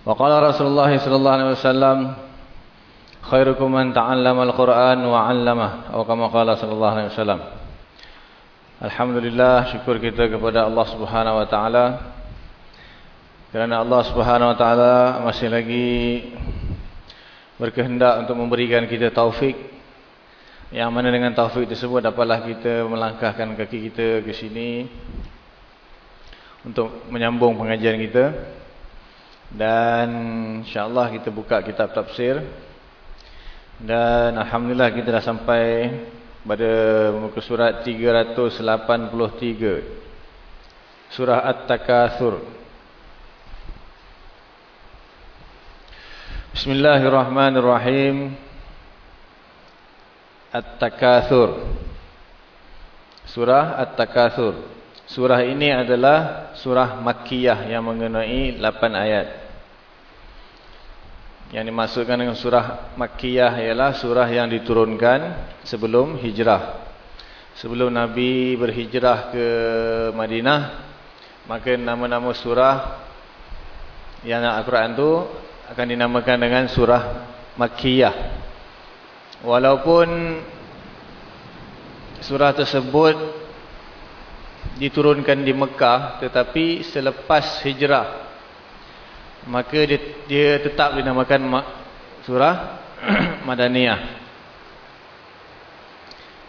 Waqala Rasulullah sallallahu alaihi wasallam khairukum man ta'allama al-Qur'an wa 'allamah atau kama qala sallallahu alaihi wasallam. Alhamdulillah syukur kita kepada Allah Subhanahu wa taala. Kerana Allah Subhanahu wa taala masih lagi berkehendak untuk memberikan kita taufik. Yang mana dengan taufik tersebut dapatlah kita melangkahkan kaki kita ke sini untuk menyambung pengajian kita dan insyaAllah kita buka kitab tafsir. Dan Alhamdulillah kita dah sampai pada muka surat 383 surah At-Takathur. Bismillahirrahmanirrahim. At-Takathur. Surah At-Takathur surah ini adalah surah Makkiyah yang mengenai 8 ayat yang dimasukkan dengan surah Makkiyah ialah surah yang diturunkan sebelum hijrah. Sebelum Nabi berhijrah ke Madinah, maka nama-nama surah yang Al-Quran itu akan dinamakan dengan surah Makkiyah. Walaupun surah tersebut diturunkan di Mekah, tetapi selepas hijrah maka dia, dia tetap dinamakan surah Madaniyah.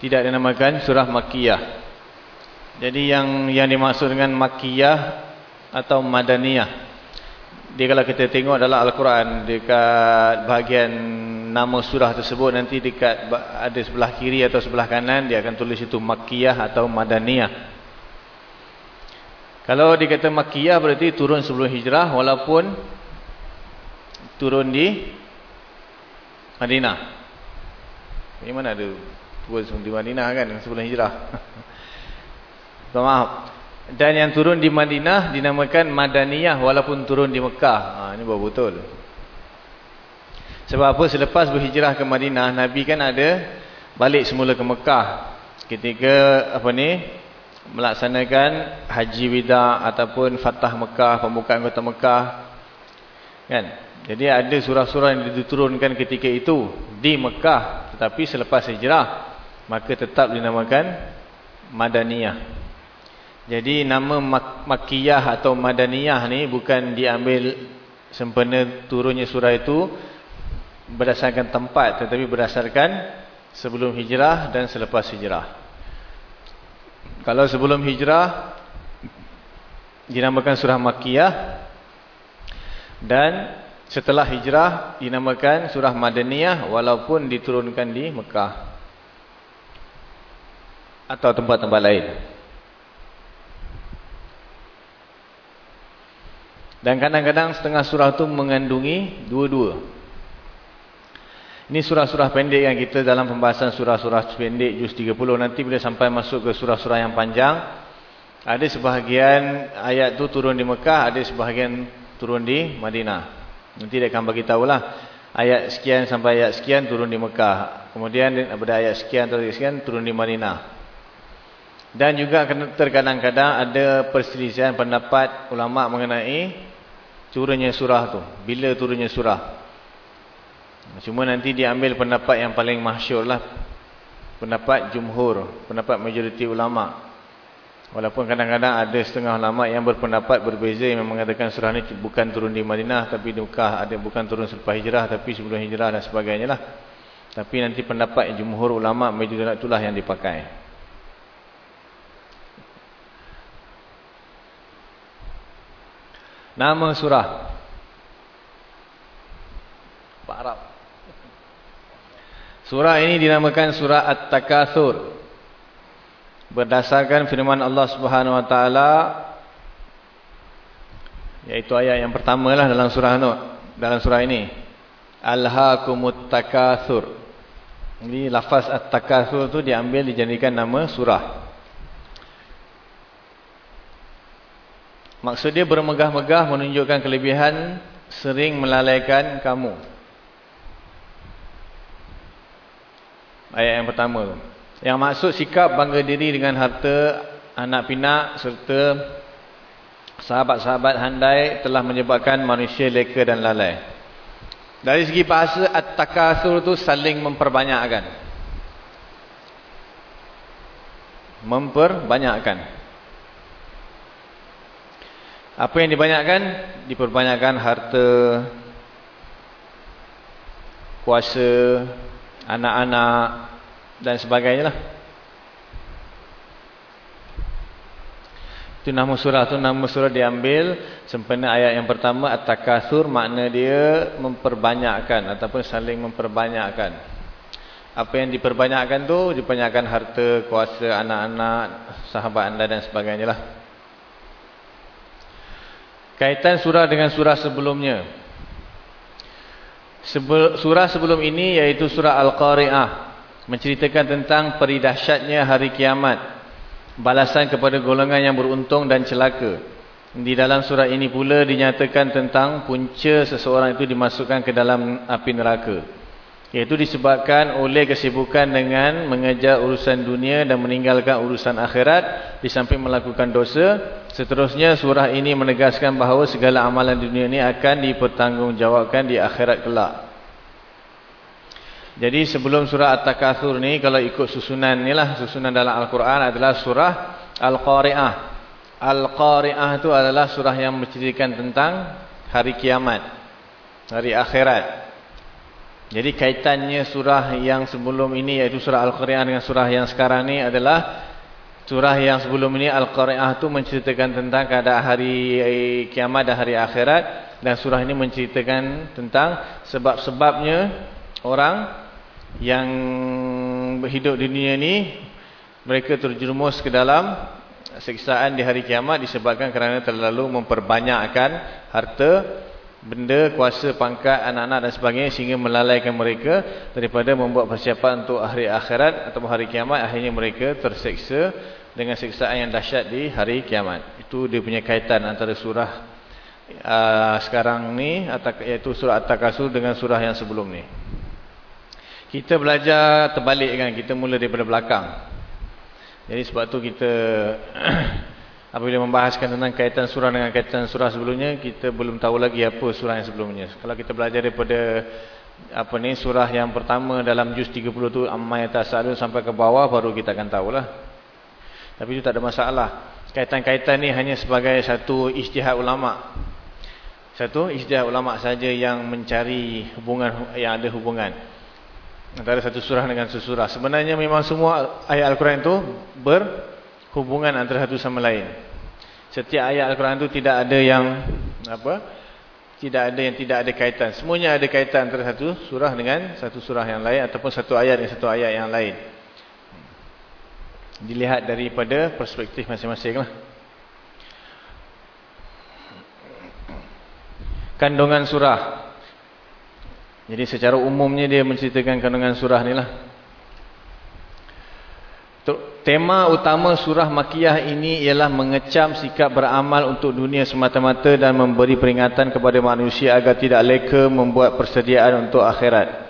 Tidak dinamakan surah Makkiyah. Jadi yang yang dimaksud dengan Makkiyah atau Madaniyah. Dia kalau kita tengok adalah Al-Quran dekat bahagian nama surah tersebut nanti dekat ada sebelah kiri atau sebelah kanan dia akan tulis itu Makkiyah atau Madaniyah. Kalau dikata Makkiyah berarti turun sebelum hijrah walaupun turun di Madinah. Di mana ada turun di Madinah kan sebelum hijrah. Maaf. Dan yang turun di Madinah dinamakan Madaniyah walaupun turun di Mekah. Ha, ini baru betul. Sebab apa? Selepas berhijrah ke Madinah, Nabi kan ada balik semula ke Mekah. Ketika apa ni? Melaksanakan haji wida ataupun fatah Mekah, pembukaan kota Mekah. Kan? Jadi ada surah-surah yang diturunkan ketika itu di Mekah, tetapi selepas hijrah maka tetap dinamakan Madaniyah. Jadi nama Mak Makkiyah atau Madaniyah ni bukan diambil sempena turunnya surah itu berdasarkan tempat tetapi berdasarkan sebelum hijrah dan selepas hijrah. Kalau sebelum hijrah dinamakan surah Makkiyah dan setelah hijrah dinamakan surah Madaniyah walaupun diturunkan di Mekah atau tempat-tempat lain. Dan kadang-kadang setengah surah itu mengandungi dua-dua. Ini surah-surah pendek yang kita dalam pembahasan surah-surah pendek juz 30 nanti bila sampai masuk ke surah-surah yang panjang ada sebahagian ayat tu turun di Mekah, ada sebahagian turun di Madinah. Nanti dia akan bagi tahulah ayat sekian sampai ayat sekian turun di Mekah. Kemudian daripada ayat sekian ayat sekian turun di Madinah. Dan juga terkadang-kadang ada perselisihan pendapat ulama mengenai turunnya surah tu. Bila turunnya surah? Cuma nanti dia ambil pendapat yang paling masyur lah. Pendapat jumhur. Pendapat majoriti ulama. Walaupun kadang-kadang ada setengah ulama yang berpendapat berbeza yang mengatakan surah ini bukan turun di Madinah tapi di Mekah, ada bukan turun selepas hijrah tapi sebelum hijrah dan sebagainya lah. Tapi nanti pendapat jumhur ulama majoriti itulah yang dipakai. Nama surah Arab. Surah ini dinamakan surah At-Takatsur berdasarkan firman Allah Subhanahu wa taala yaitu ayat yang pertama lah dalam surah Nur dalam surah ini. Alhaakumut takatsur ini lafaz at-takatsur tu diambil dijadikan nama surah. Maksud dia bermegah-megah menunjukkan kelebihan sering melalaikan kamu ayat yang pertama tu yang maksud sikap bangga diri dengan harta anak pinak serta sahabat-sahabat handai telah menyebabkan manusia leka dan lalai. Dari segi bahasa at-takasur itu saling memperbanyakkan. Memperbanyakkan. Apa yang dibanyakkan? Diperbanyakkan harta, kuasa, anak-anak, dan sebagainya lah. Itu nama surah tu nama surah diambil sempena ayat yang pertama at-takatsur makna dia memperbanyakkan ataupun saling memperbanyakkan. Apa yang diperbanyakkan tu diperbanyakkan harta, kuasa anak-anak, sahabat anda dan sebagainya lah. Kaitan surah dengan surah sebelumnya. Surah sebelum ini iaitu surah Al-Qari'ah. Menceritakan tentang peridahsyatnya hari kiamat. Balasan kepada golongan yang beruntung dan celaka. Di dalam surah ini pula dinyatakan tentang punca seseorang itu dimasukkan ke dalam api neraka iaitu disebabkan oleh kesibukan dengan mengejar urusan dunia dan meninggalkan urusan akhirat di samping melakukan dosa seterusnya surah ini menegaskan bahawa segala amalan dunia ini akan dipertanggungjawabkan di akhirat kelak jadi sebelum surah At-Takathur ni kalau ikut susunan ni lah susunan dalam Al-Quran adalah surah Al-Qari'ah. Al-Qari'ah itu adalah surah yang menceritakan tentang hari kiamat, hari akhirat. Jadi kaitannya surah yang sebelum ini iaitu surah Al-Qari'ah dengan surah yang sekarang ni adalah surah yang sebelum ini Al-Qari'ah itu menceritakan tentang keadaan hari kiamat dan hari akhirat. Dan surah ini menceritakan tentang sebab-sebabnya orang yang berhidup di dunia ini mereka terjerumus ke dalam siksaan di hari kiamat disebabkan kerana terlalu memperbanyakkan harta, benda, kuasa, pangkat, anak-anak dan sebagainya sehingga melalaikan mereka daripada membuat persiapan untuk hari akhirat atau hari kiamat akhirnya mereka terseksa dengan siksaan yang dahsyat di hari kiamat. Itu dia punya kaitan antara surah uh, sekarang ni iaitu surah At-Takasur dengan surah yang sebelum ni. Kita belajar terbalik kan, kita mula daripada belakang. Jadi sebab tu kita apabila membahaskan tentang kaitan surah dengan kaitan surah sebelumnya, kita belum tahu lagi apa surah yang sebelumnya. Kalau kita belajar daripada apa ni surah yang pertama dalam juz 30 tu amma yatasalun sampai ke bawah baru kita akan tahulah. Tapi itu tak ada masalah. Kaitan-kaitan ni hanya sebagai satu ijtihad ulama. Satu ijtihad ulama saja yang mencari hubungan yang ada hubungan antara satu surah dengan satu surah. Sebenarnya memang semua ayat Al-Quran itu berhubungan antara satu sama lain. Setiap ayat Al-Quran itu tidak ada yang apa? Tidak ada yang tidak ada kaitan. Semuanya ada kaitan antara satu surah dengan satu surah yang lain ataupun satu ayat dengan satu ayat yang lain. Dilihat daripada perspektif masing-masing lah. Kandungan surah jadi secara umumnya dia menceritakan kandungan surah ni lah. Tema utama surah Makiyah ini ialah mengecam sikap beramal untuk dunia semata-mata dan memberi peringatan kepada manusia agar tidak leka membuat persediaan untuk akhirat.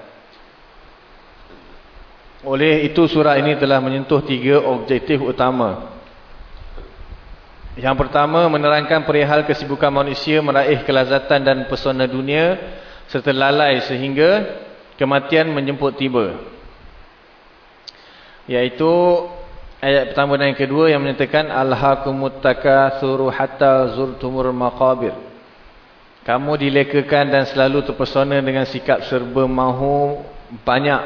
Oleh itu surah ini telah menyentuh tiga objektif utama. Yang pertama menerangkan perihal kesibukan manusia meraih kelazatan dan pesona dunia serta lalai sehingga kematian menjemput tiba. Iaitu ayat pertama dan yang kedua yang menyatakan alhaqumut takatsuru hatta zurtumur maqabir. Kamu dilekakan dan selalu terpesona dengan sikap serba mahu banyak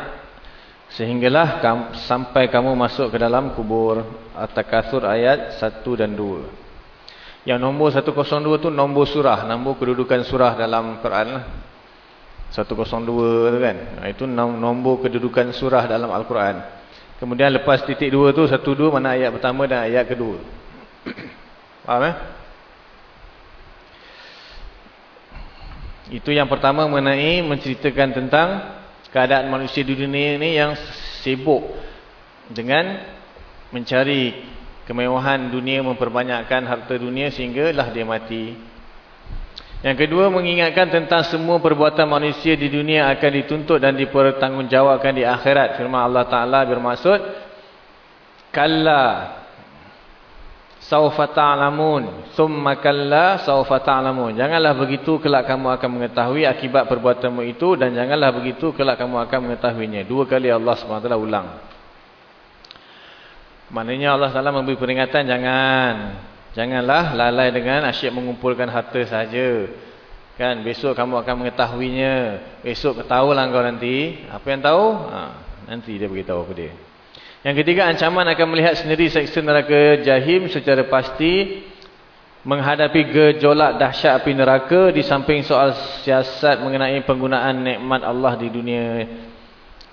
sehinggalah sampai kamu masuk ke dalam kubur. At-Takatsur ayat 1 dan 2. Yang nombor 102 tu nombor surah, nombor kedudukan surah dalam Quran 102 tu kan. Itu nombor kedudukan surah dalam Al-Quran. Kemudian lepas titik 2 tu 12 mana ayat pertama dan ayat kedua. Faham eh? Itu yang pertama mengenai menceritakan tentang keadaan manusia di dunia ini yang sibuk dengan mencari kemewahan dunia memperbanyakkan harta dunia sehinggalah dia mati. Yang kedua mengingatkan tentang semua perbuatan manusia di dunia akan dituntut dan dipertanggungjawabkan di akhirat. Firman Allah Taala bermaksud kalla saufa ta'lamun thumma kalla saufa ta'lamun. Janganlah begitu kelak kamu akan mengetahui akibat perbuatanmu itu dan janganlah begitu kelak kamu akan mengetahuinya. Dua kali Allah SWT ulang. Maknanya Allah Taala memberi peringatan jangan janganlah lalai dengan asyik mengumpulkan harta saja. Kan besok kamu akan mengetahuinya. Besok ketahuilah kau nanti. Apa yang tahu? Ha, nanti dia beritahu kepada dia. Yang ketiga ancaman akan melihat sendiri seksa neraka jahim secara pasti menghadapi gejolak dahsyat api neraka di samping soal siasat mengenai penggunaan nikmat Allah di dunia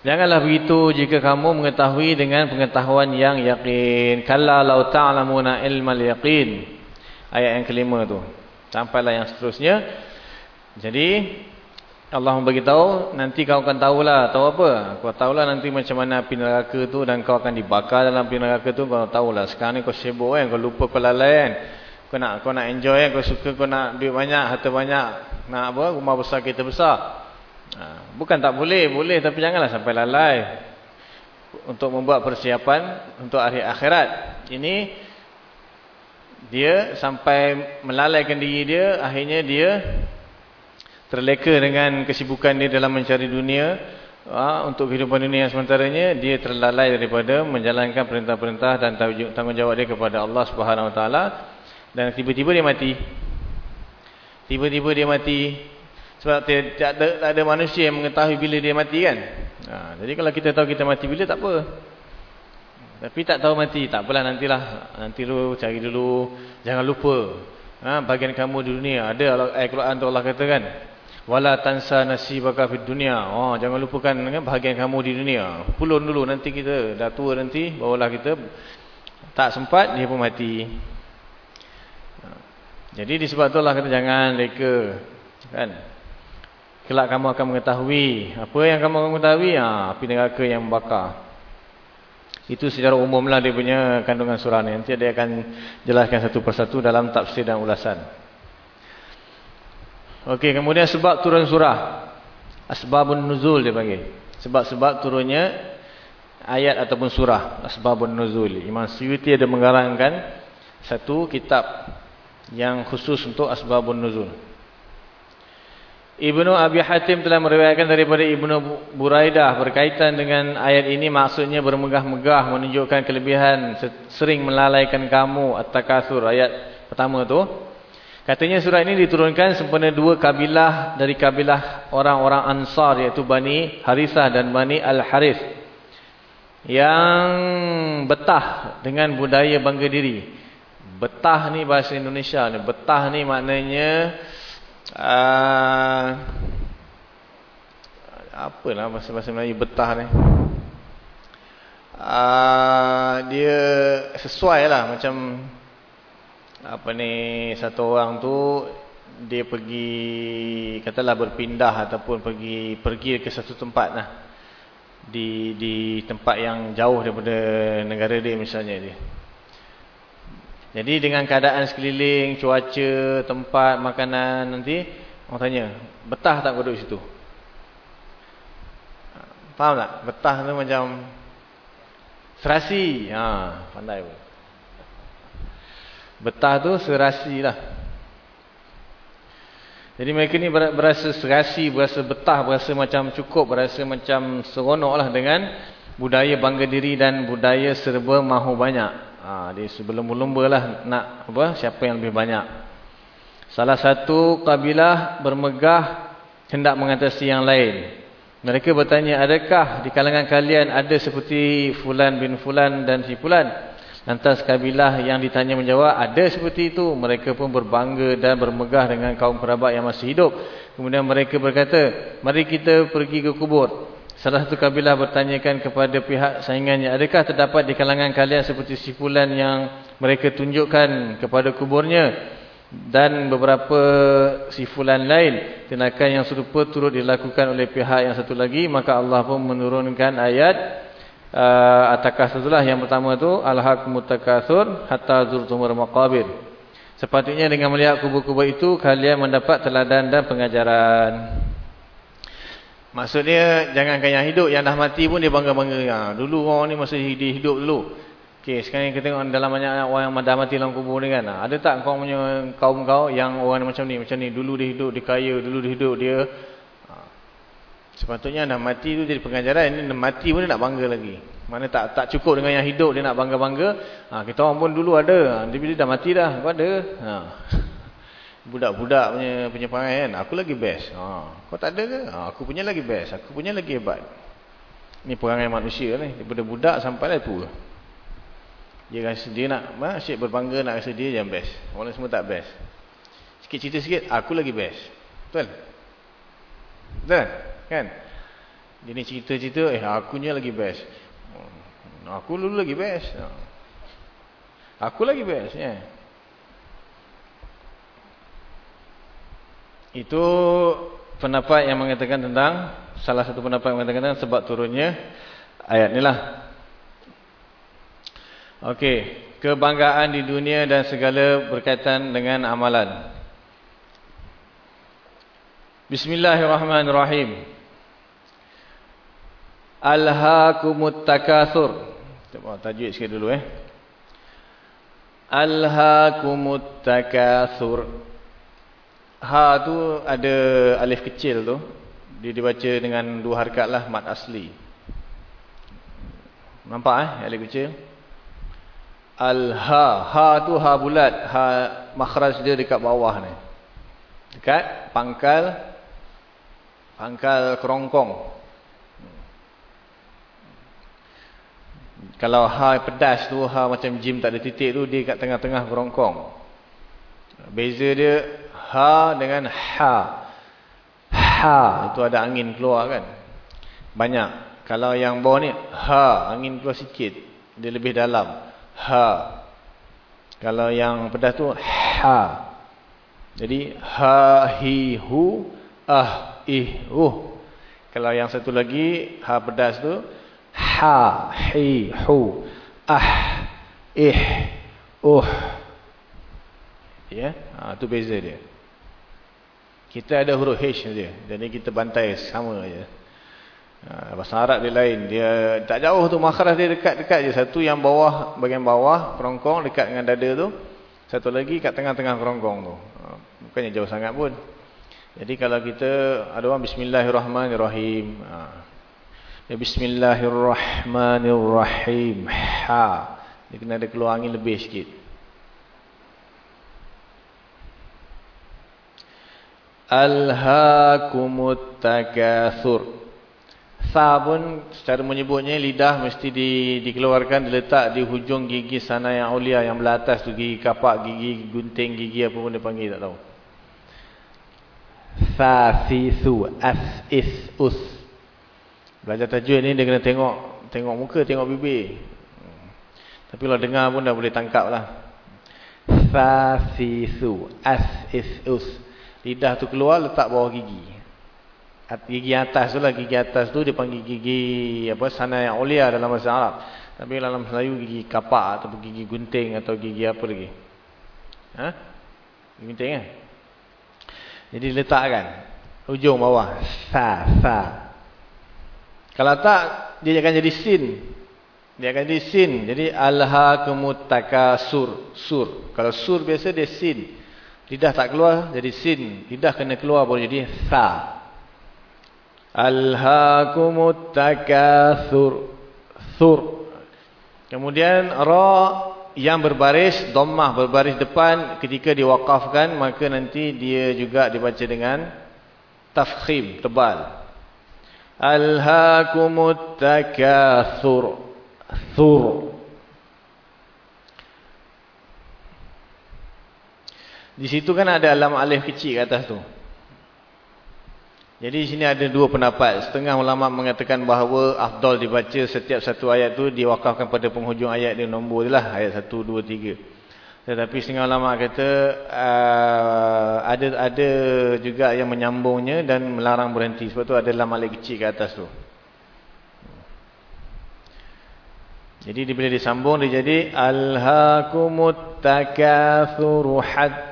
Janganlah begitu jika kamu mengetahui dengan pengetahuan yang yakin. Kalla law ta'lamuna ilmal yaqin. Ayat yang kelima tu. Sampailah yang seterusnya. Jadi Allah memberitahu nanti kau akan tahulah tahu apa? Kau tahulah nanti macam mana api neraka tu dan kau akan dibakar dalam api neraka tu kau tahulah. Sekarang ni kau sibuk kan, kau lupa kau lalai kan. Kau nak kau nak enjoy kan, kau suka kau nak duit banyak, harta banyak, nak apa? Rumah besar kita besar. Ha, bukan tak boleh, boleh tapi janganlah sampai lalai untuk membuat persiapan untuk hari akhirat. Ini dia sampai melalaikan diri dia, akhirnya dia terleka dengan kesibukan dia dalam mencari dunia ha, untuk kehidupan dunia yang sementaranya dia terlalai daripada menjalankan perintah-perintah dan tanggungjawab dia kepada Allah Subhanahu Wa Taala dan tiba-tiba dia mati. Tiba-tiba dia mati sebab tak ada, tak ada manusia yang mengetahui bila dia mati kan. Ha, jadi kalau kita tahu kita mati bila tak apa. Tapi tak tahu mati, tak apalah nantilah. Nanti dulu cari dulu. Jangan lupa. Ha, bagian kamu di dunia. Ada ayat Quran tu Allah kata kan. Wala tansa nasibaka fid dunia. Oh, jangan lupakan kan, bahagian kamu di dunia. Pulun dulu nanti kita dah tua nanti. Barulah kita tak sempat dia pun mati. Ha, jadi disebab tu Allah kata jangan leka. Kan? Kelak kamu akan mengetahui. Apa yang kamu akan mengetahui? Ha, api neraka yang membakar itu secara umumlah dia punya kandungan surah ni. Nanti dia akan jelaskan satu persatu dalam tafsir dan ulasan. Okey, kemudian sebab turun surah. Asbabun nuzul dia panggil. Sebab-sebab turunnya ayat ataupun surah. Asbabun nuzul. Imam Suyuti ada menggarangkan satu kitab yang khusus untuk asbabun nuzul Ibnu Abi Hatim telah meriwayatkan daripada Ibnu Buraidah berkaitan dengan ayat ini maksudnya bermegah-megah menunjukkan kelebihan sering melalaikan kamu at-takatsur ayat pertama tu. Katanya surah ini diturunkan sempena dua kabilah dari kabilah orang-orang Ansar iaitu Bani Harisah dan Bani Al-Harith yang betah dengan budaya bangga diri. Betah ni bahasa Indonesia ni. Betah ni maknanya uh, apalah bahasa-bahasa Melayu betah ni. Uh, dia sesuai lah macam apa ni satu orang tu dia pergi katalah berpindah ataupun pergi pergi ke satu tempat lah. Di di tempat yang jauh daripada negara dia misalnya dia jadi dengan keadaan sekeliling, cuaca, tempat, makanan nanti orang tanya, betah tak duduk situ? Faham tak? Betah tu macam serasi. Ha, pandai pun. Betah tu serasi lah. Jadi mereka ni berasa serasi, berasa betah, berasa macam cukup, berasa macam seronok lah dengan budaya bangga diri dan budaya serba mahu banyak. Ha, dia sebelum lumba lah nak apa siapa yang lebih banyak. Salah satu kabilah bermegah hendak mengatasi yang lain. Mereka bertanya, adakah di kalangan kalian ada seperti Fulan bin Fulan dan si Fulan? Lantas kabilah yang ditanya menjawab, ada seperti itu. Mereka pun berbangga dan bermegah dengan kaum kerabat yang masih hidup. Kemudian mereka berkata, mari kita pergi ke kubur. Salah satu kabilah bertanyakan kepada pihak saingannya, adakah terdapat di kalangan kalian seperti si Fulan yang mereka tunjukkan kepada kuburnya? dan beberapa sifulan lain? Tindakan yang serupa turut dilakukan oleh pihak yang satu lagi maka Allah pun menurunkan ayat uh, atakah setelah yang pertama tu alhaqumut takatsur hatta zurtumul maqabir. Sepatutnya dengan melihat kubur-kubur itu kalian mendapat teladan dan pengajaran maksudnya jangankan yang hidup yang dah mati pun dia bangga-bangga ha, dulu orang ni masa hidup dulu Okey, sekarang kita tengok dalam banyak orang yang dah mati dalam kubur ni kan. Ada tak kau punya kaum kau yang orang macam ni, macam ni. Dulu dia hidup, dia kaya, dulu dia hidup, dia... Ha. Sepatutnya dah mati tu jadi pengajaran. Ini mati pun dia nak bangga lagi. Mana tak tak cukup dengan yang hidup, dia nak bangga-bangga. Ha, kita orang pun dulu ada. Dia bila dah mati dah, kau ada. Ha. Budak-budak punya punya perangai kan. Aku lagi best. Ha. Kau tak ada ke? Ha, aku punya lagi best. Aku punya lagi hebat. Ini perangai manusia ni. Daripada budak sampai lah tua. Dia rasa dia nak asyik berbangga nak rasa dia yang best. Orang semua tak best. Sikit cerita sikit, aku lagi best. Betul? Betul? Kan? Dia ni cerita-cerita, eh akunya lagi best. Aku dulu lagi best. Aku lagi best. Ya. Itu pendapat yang mengatakan tentang, salah satu pendapat yang mengatakan tentang sebab turunnya ayat ni lah. Okey, kebanggaan di dunia dan segala berkaitan dengan amalan. Bismillahirrahmanirrahim. Alhaakumut takatsur. Coba tajwid sikit dulu eh. Alhaakumut takatsur. Ha tu ada alif kecil tu. Dia dibaca dengan dua harakat lah mat asli. Nampak eh alif kecil? Al-ha. Ha tu ha bulat. Ha makhraj dia dekat bawah ni. Dekat pangkal pangkal kerongkong. Kalau ha pedas tu ha macam jim tak ada titik tu dia kat tengah-tengah kerongkong. Beza dia ha dengan ha. Ha itu ada angin keluar kan. Banyak. Kalau yang bawah ni ha angin keluar sikit. Dia lebih dalam ha. Kalau yang pedas tu ha. Jadi ha hi hu ah ih uh. Kalau yang satu lagi ha pedas tu ha hi hu ah ih uh. Ya, ha tu beza dia. Kita ada huruf H dia. Jadi kita bantai sama aja. Ha, bahasa Arab dia lain. Dia tak jauh tu makhraj dia dekat-dekat je. Satu yang bawah, bagian bawah, kerongkong dekat dengan dada tu. Satu lagi kat tengah-tengah kerongkong tu. Ha, bukannya jauh sangat pun. Jadi kalau kita ada orang bismillahirrahmanirrahim. Ha. Ya bismillahirrahmanirrahim. Ha. Dia kena ada keluar angin lebih sikit. Alhaakumut takathur. Sa pun secara menyebutnya lidah mesti di, dikeluarkan diletak di hujung gigi sana yang ulia yang belah atas tu gigi kapak, gigi gunting, gigi apa pun dia panggil tak tahu. Sa si su as is us. Belajar tajwid ni dia kena tengok tengok muka, tengok bibir. Tapi kalau dengar pun dah boleh tangkap lah. Sa si su as is us. Lidah tu keluar letak bawah gigi. Gigi atas tu lah gigi atas tu dia panggil gigi apa sana yang ulia dalam bahasa Arab. Tapi dalam Melayu gigi kapak atau gigi gunting atau gigi apa lagi. Ha? Gigi gunting kan? Jadi letakkan ujung bawah. Sa sa. Kalau tak dia akan jadi sin. Dia akan jadi sin. Jadi alha kemutakasur sur. Kalau sur biasa dia sin lidah tak keluar jadi sin. Lidah kena keluar boleh jadi sa Alhaakumut takathur. thur. Kemudian ra yang berbaris dhammah berbaris depan ketika diwaqafkan maka nanti dia juga dibaca dengan tafkhim tebal. Alhaakumut takatsur thur di situ kan ada alam alif kecil kat atas tu jadi di sini ada dua pendapat. Setengah ulama mengatakan bahawa afdal dibaca setiap satu ayat tu diwakafkan pada penghujung ayat dia nombor lah ayat 1 2 3. Tetapi setengah ulama kata uh, ada ada juga yang menyambungnya dan melarang berhenti. Sebab tu ada lam alif kecil kat atas tu. Jadi bila disambung dia jadi alhaakumut takatsur hatta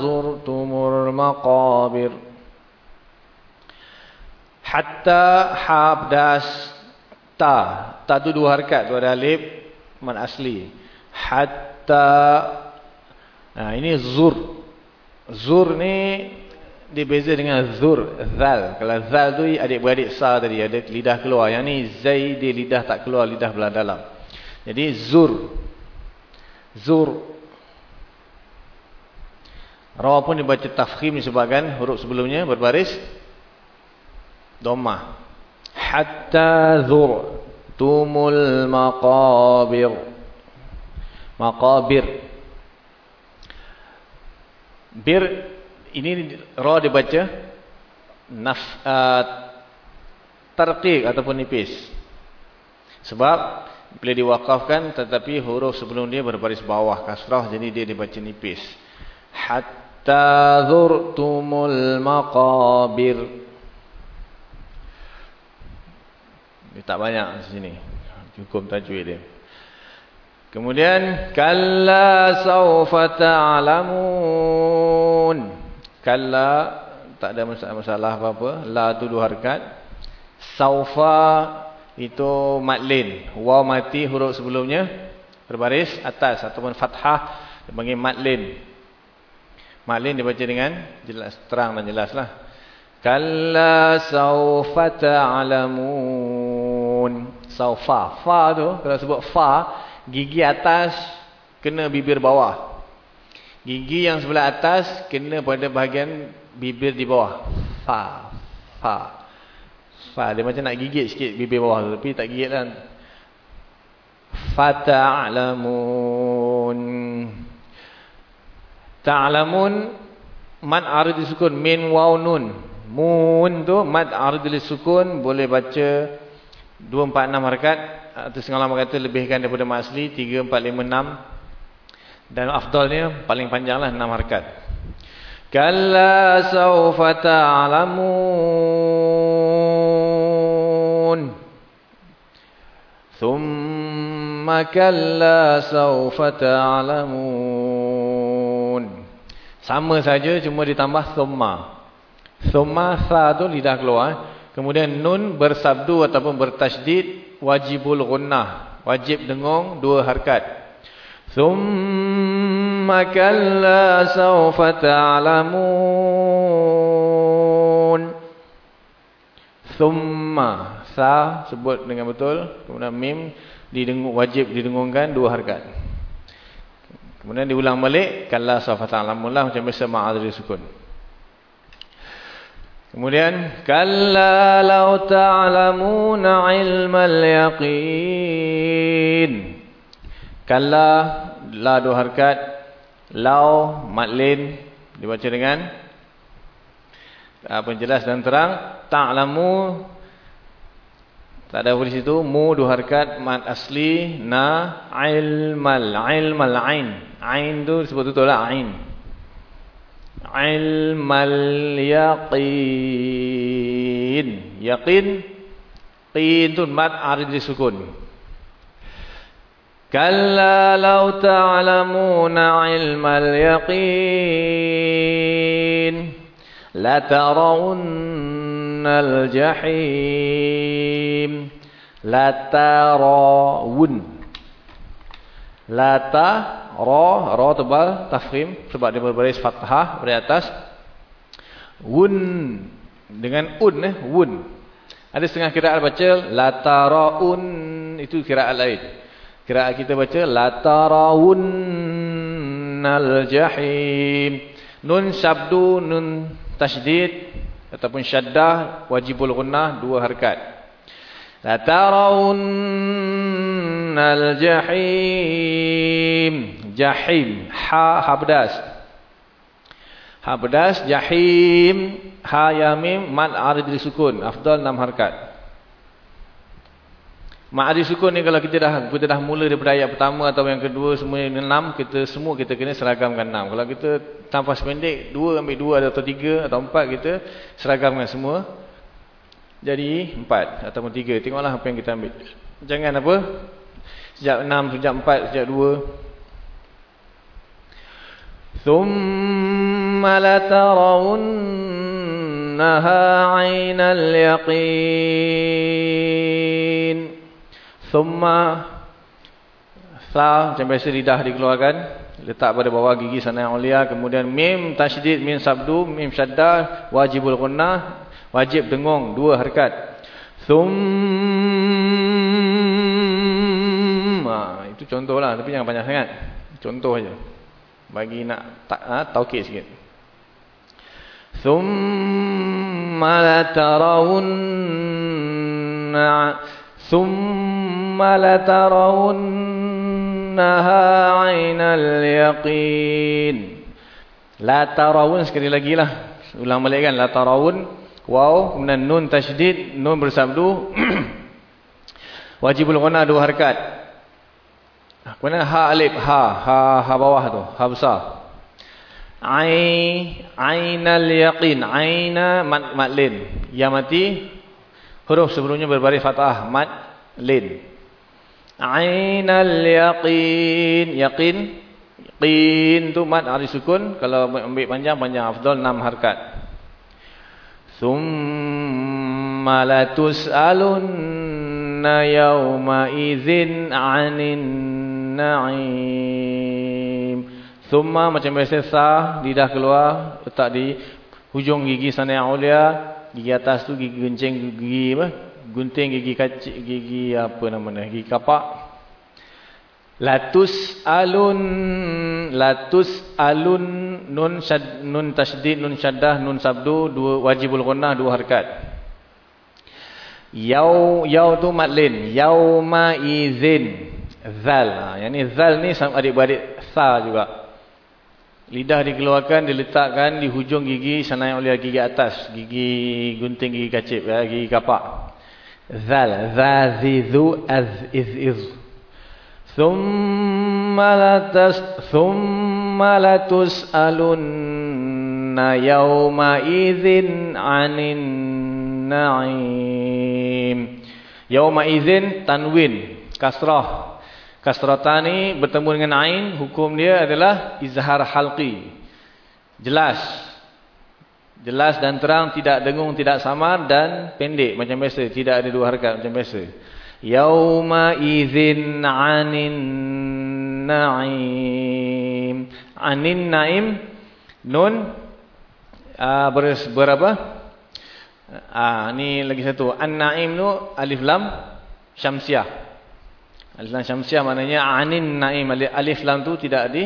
zurtumul maqabir hatta habdas ta ta tu dua harakat tu ada alif man asli. hatta nah ini zur. Zur ni dia beza dengan zur zal. Kalau zal tu adik-beradik sa tadi ada lidah keluar. Yang ni zai dia lidah tak keluar lidah belah dalam. Jadi zur. Zur ra pun dibaca tafkhim disebabkan huruf sebelumnya berbaris Dhamma. Hatta zurtumul maqabir. Maqabir. Bir ini ra dibaca naf uh, tarqiq ataupun nipis. Sebab bila diwakafkan tetapi huruf sebelum dia berbaris bawah kasrah jadi dia dibaca nipis. Hatta zurtumul maqabir. Dia tak banyak sini. Cukup tajwid dia. Kemudian kalla saufa ta'lamun. Kalla tak ada masalah apa-apa. La tu dua harakat. Saufa itu matlin. Waw mati huruf sebelumnya berbaris atas ataupun fathah dipanggil matlin. Matlin dibaca dengan jelas terang dan jelaslah. Kalla saufa ta'lamun. Saufa. Fa tu kalau sebut fa gigi atas kena bibir bawah. Gigi yang sebelah atas kena pada bahagian bibir di bawah. Fa. Fa. Fa dia macam nak gigit sikit bibir bawah tapi tak gigit kan fata'lamun ta'lamun mad arid disukun min waw nun. Mun tu mad arid disukun boleh baca 2, 4, 6 harakat atau setengah lama kata lebihkan daripada masli 3, 4, 5, 6 dan afdalnya paling panjang lah 6 harakat. Kalla sawfa ta'lamun. Thumma kalla sawfa ta'lamun sama saja cuma ditambah thumma thumma sa tu lidah keluar Kemudian nun bersabdu ataupun bertasydid wajibul gunnah. Wajib dengung dua harkat. Thumma kalla sawfa ta'lamun. Thumma sa sebut dengan betul. Kemudian mim didengung, wajib didengungkan dua harkat. Kemudian diulang balik kalla sawfa ta'lamun lah macam biasa ma'adri sukun. Kemudian kalla law ta'lamuna ilmal yaqin. Kalla la dua harakat law matlin dibaca dengan apa jelas dan terang ta'lamu tak ada di situ? Mu dua harakat mat asli na ilmal ilmal ain. Ain tu sebut betul lah ain. Ilmal yaqin. Yaqin qin tu mat arid disukun kalla law ta'lamuna ilmal yaqin. La tarawunnal jahim. La tarawun. La ta ra ra tebal tafkhim. Sebab dia berbaris fathah dari atas. Wun. Dengan un eh wun. Ada setengah kira baca la taraun itu kiraat lain. Kiraat kita baca la tarawunnal jahim. Nun sabdu nun tasydid ataupun syaddah wajibul gunnah dua harakat. La tarawunnal jahim. Jahim ha habdas Ha pedas, jahim, ha yamim, mad arid sukun. Afdal enam harkat. Mad arid sukun ni kalau kita dah kita dah mula daripada ayat pertama atau yang kedua semua enam, kita semua kita kena seragamkan enam. Kalau kita tanpa sependek, dua ambil dua atau tiga atau empat kita seragamkan semua. Jadi empat ataupun tiga. Tengoklah apa yang kita ambil. Jangan apa. Sejak enam, sejak empat, sejak dua. ثم لترونها عين اليقين ثم Sa macam biasa lidah dikeluarkan. Letak pada bawah gigi sana yang ulia kemudian mim tasydid mim sabdu mim syaddah wajibul gunnah wajib dengung dua harakat thumma itu contohlah tapi jangan banyak sangat. Contoh aja bagi nak tak ha, taukid sikit. Thumma la tarawunna. Thumma 'ainal yaqin la tarawun sekali lagi lah ulang balik kan tarawun waw kemudian nun tasydid nun bersabdu wajibul ghunna dua harakat Kemudian ha alif ha ha ha bawah tu ha besar. Ai ainal yaqin aina mat mat lin. Ya mati huruf sebelumnya berbaris fathah mat lin. Ainal yaqin yaqin qin tu mat hari sukun kalau ambil panjang panjang afdal 6 harakat. Summa latus'alunna yawma idzin 'anin na'im. Thumma macam biasa sah, lidah keluar, letak di hujung gigi sana yang ulia, gigi atas tu gigi gencing gigi apa? Gunting gigi kacik, gigi apa nama ni? Gigi kapak. Latus alun latus alun nun shad, nun tasydid nun syaddah nun sabdu dua wajibul ghunnah dua harakat. Yau yau tu matlin yauma izin Zal. Ha, yang ni zal ni adik-beradik sa juga. Lidah dikeluarkan, diletakkan di hujung gigi sana yang oleh gigi atas. Gigi gunting, gigi kacip, ya, gigi kapak. Iz iz. Thumma latas thumma latus alunna yawma izin anin na'im. Yawma izin tanwin. Kasrah. Kasratani bertemu dengan ain, hukum dia adalah izhar halqi. Jelas. Jelas dan terang, tidak dengung, tidak samar dan pendek macam biasa, tidak ada dua harakat macam biasa. Yauma idzin 'anin na'im. Anin na'im nun uh, ber, berapa? Ah uh, ni lagi satu. An-na'im tu alif lam syamsiah. Alif lam syamsiah maknanya anin naim alif lam tu tidak di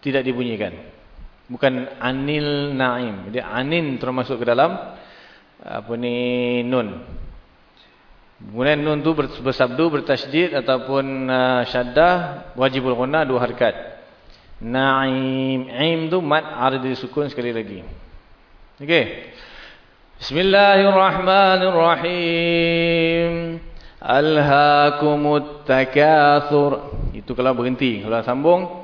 tidak dibunyikan. Bukan anil naim. Jadi anin termasuk ke dalam apa ni nun. Kemudian nun tu bersabdu bertasydid ataupun uh, syaddah wajibul ghunnah dua harakat. Naim aim tu mad ardi sukun sekali lagi. Okey. Bismillahirrahmanirrahim. Alhaakumut takathur. Itu kalau berhenti. Kalau sambung.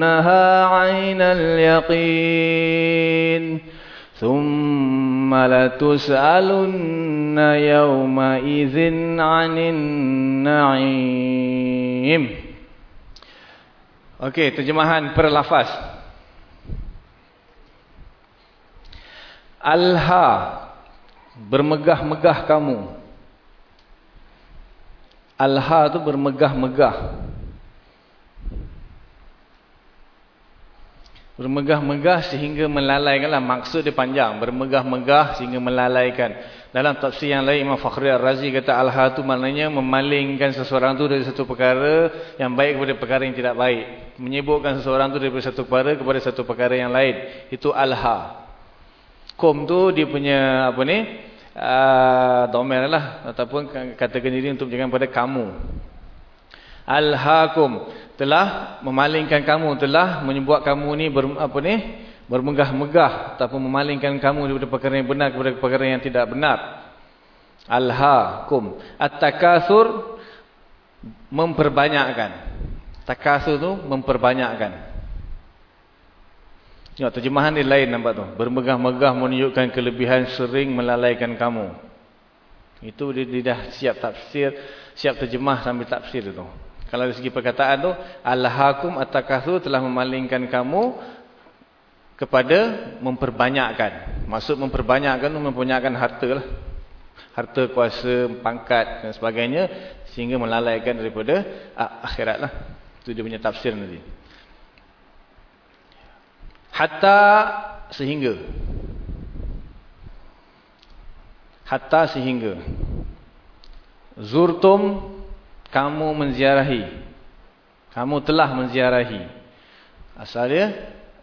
لترونها عين اليقين ثم لتسألن يومئذ عن النعيم Okey, terjemahan per lafaz. Alha bermegah-megah kamu. Alha tu bermegah-megah. Bermegah-megah sehingga melalaikan lah. Maksud dia panjang. Bermegah-megah sehingga melalaikan. Dalam tafsir yang lain Imam Fakhri Al-Razi kata Alha tu maknanya memalingkan seseorang tu dari satu perkara yang baik kepada perkara yang tidak baik. Menyebutkan seseorang tu dari satu perkara kepada satu perkara yang lain. Itu Alha. Kum tu dia punya apa ni? Uh, domer lah. Ataupun katakan diri untuk jangan pada kamu. Alhaakum telah memalingkan kamu telah menyebut kamu ni ber, apa ni bermegah-megah ataupun memalingkan kamu daripada perkara yang benar kepada perkara yang tidak benar. Alhaakum at-takatsur memperbanyakkan. Takasur tu memperbanyakkan. Tengok terjemahan dia lain nampak tu. Bermegah-megah menunjukkan kelebihan sering melalaikan kamu. Itu dia, dia dah siap tafsir siap terjemah sambil tafsir tu kalau dari segi perkataan tu alhaqum atakasu telah memalingkan kamu kepada memperbanyakkan. Maksud memperbanyakkan tu memperbanyakkan harta lah. Harta, kuasa, pangkat dan sebagainya sehingga melalaikan daripada akhirat lah. Itu dia punya tafsir nanti. Hatta sehingga. Hatta sehingga. Zurtum kamu menziarahi. Kamu telah menziarahi. Asal dia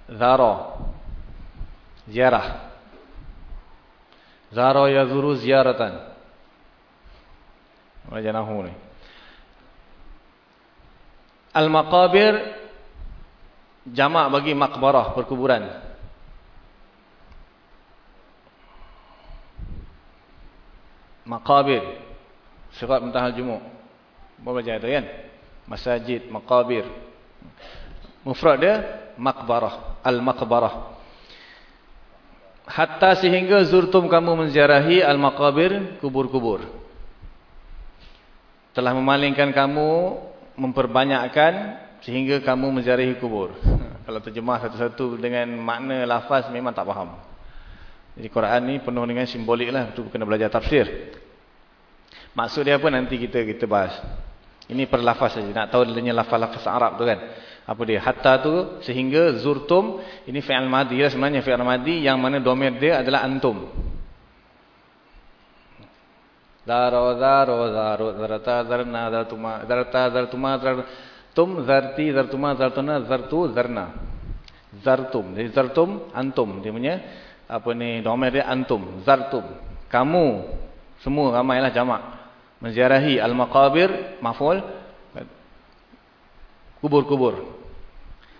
zara. Ziarah. Zara yazuru ziaratan. Wajanahu ni. Al maqabir jamak bagi makbarah perkuburan. Maqabir surat mentahal jumuk Belajar tu kan. Masajid, maqabir. Mufrad dia maqbarah, al-maqbarah. Hatta sehingga zurtum kamu menziarahi al-maqabir, kubur-kubur. Telah memalingkan kamu memperbanyakkan sehingga kamu menziarahi kubur. Kalau terjemah satu-satu dengan makna lafaz memang tak faham. Jadi Quran ni penuh dengan simbolik lah. Itu kena belajar tafsir. Maksud dia apa nanti kita kita bahas. Ini per lafaz saja. Nak tahu dia lafaz-lafaz Arab tu kan. Apa dia? Hatta tu sehingga zurtum. Ini fi'al madhi lah sebenarnya. Fi'al madhi yang mana domir dia adalah antum. Daro, daro, daro, zarata, zarna, zartuma, zarta, zartuma, zartum, zarti, zartuma, zartuna, zartu, zarna. Zartum. Jadi zartum, antum. Dia punya apa ni domir dia antum. Zartum. Kamu. Semua ramailah jamak menziarahi al-maqabir maf'ul kubur-kubur.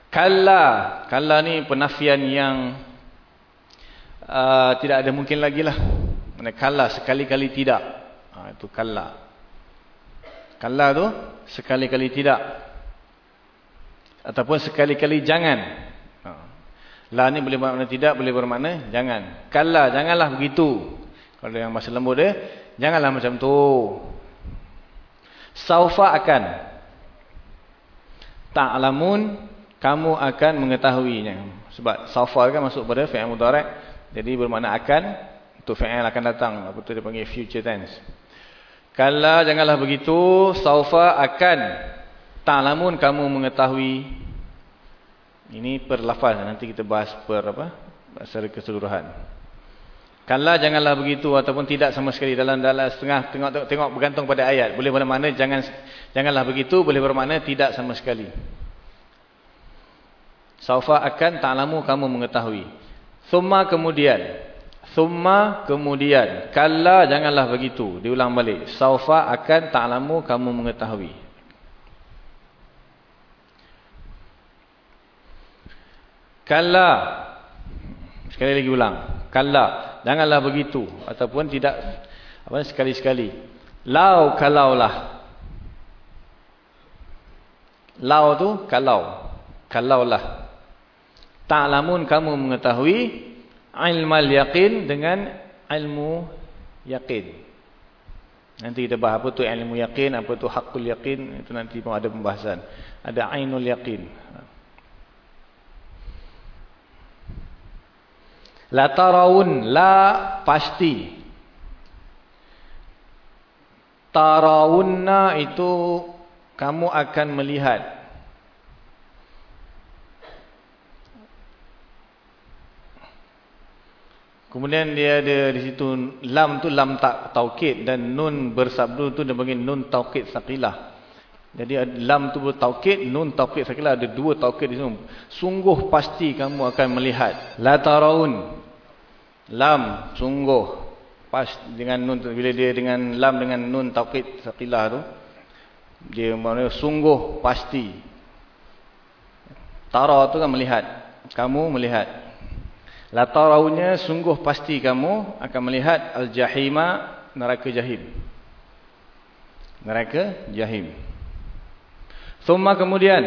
Kalla. Kalla ni penafian yang uh, tidak ada mungkin lagi lah. Mana kalla sekali-kali tidak. Ha, itu kalla. Kalla tu sekali-kali tidak. Ataupun sekali-kali jangan. Ha. la ni boleh bermakna tidak boleh bermakna jangan. Kalla janganlah begitu. Kalau yang masa lembut dia Janganlah macam tu. Saufa akan. Ta'lamun kamu akan mengetahuinya. Sebab saufa kan masuk pada fi'il mudhari'. Jadi bermakna akan untuk fi'il akan datang. Apa tu dia panggil future tense. Kalau janganlah begitu, saufa akan ta'lamun kamu mengetahui. Ini per lafaz nanti kita bahas per apa? Secara keseluruhan. Kala janganlah begitu ataupun tidak sama sekali dalam dalam setengah tengok tengok, tengok bergantung pada ayat. Boleh bermakna jangan janganlah begitu, boleh bermakna tidak sama sekali. Saufa akan ta'lamu kamu mengetahui. Summa kemudian. Summa kemudian. Kala janganlah begitu. Diulang balik. Saufa akan ta'lamu kamu mengetahui. Kala. Sekali lagi ulang. Kala janganlah begitu ataupun tidak apa sekali-sekali lau kalaulah lau tu kalau kalaulah ta'lamun kamu mengetahui ilmal yaqin dengan ilmu yaqin. Nanti kita bahas apa tu ilmu yaqin, apa tu haqqul yaqin, itu nanti pun ada pembahasan. Ada ainul yaqin. La tarawun la pasti. Tarawunna itu kamu akan melihat Kemudian dia ada di situ lam tu lam tak taukid dan nun bersabdu tu dia panggil nun taukid saqilah. Jadi lam tu bertaukid, nun taukid saqilah ada dua taukid di situ. Sungguh pasti kamu akan melihat. La taraun. Lam sungguh pas dengan nun bila dia dengan lam dengan nun taukid saqilah tu dia maknanya sungguh pasti. Tara tu kan melihat. Kamu melihat. La tarawnya sungguh pasti kamu akan melihat al-jahima neraka jahim. Neraka jahim. Thumma kemudian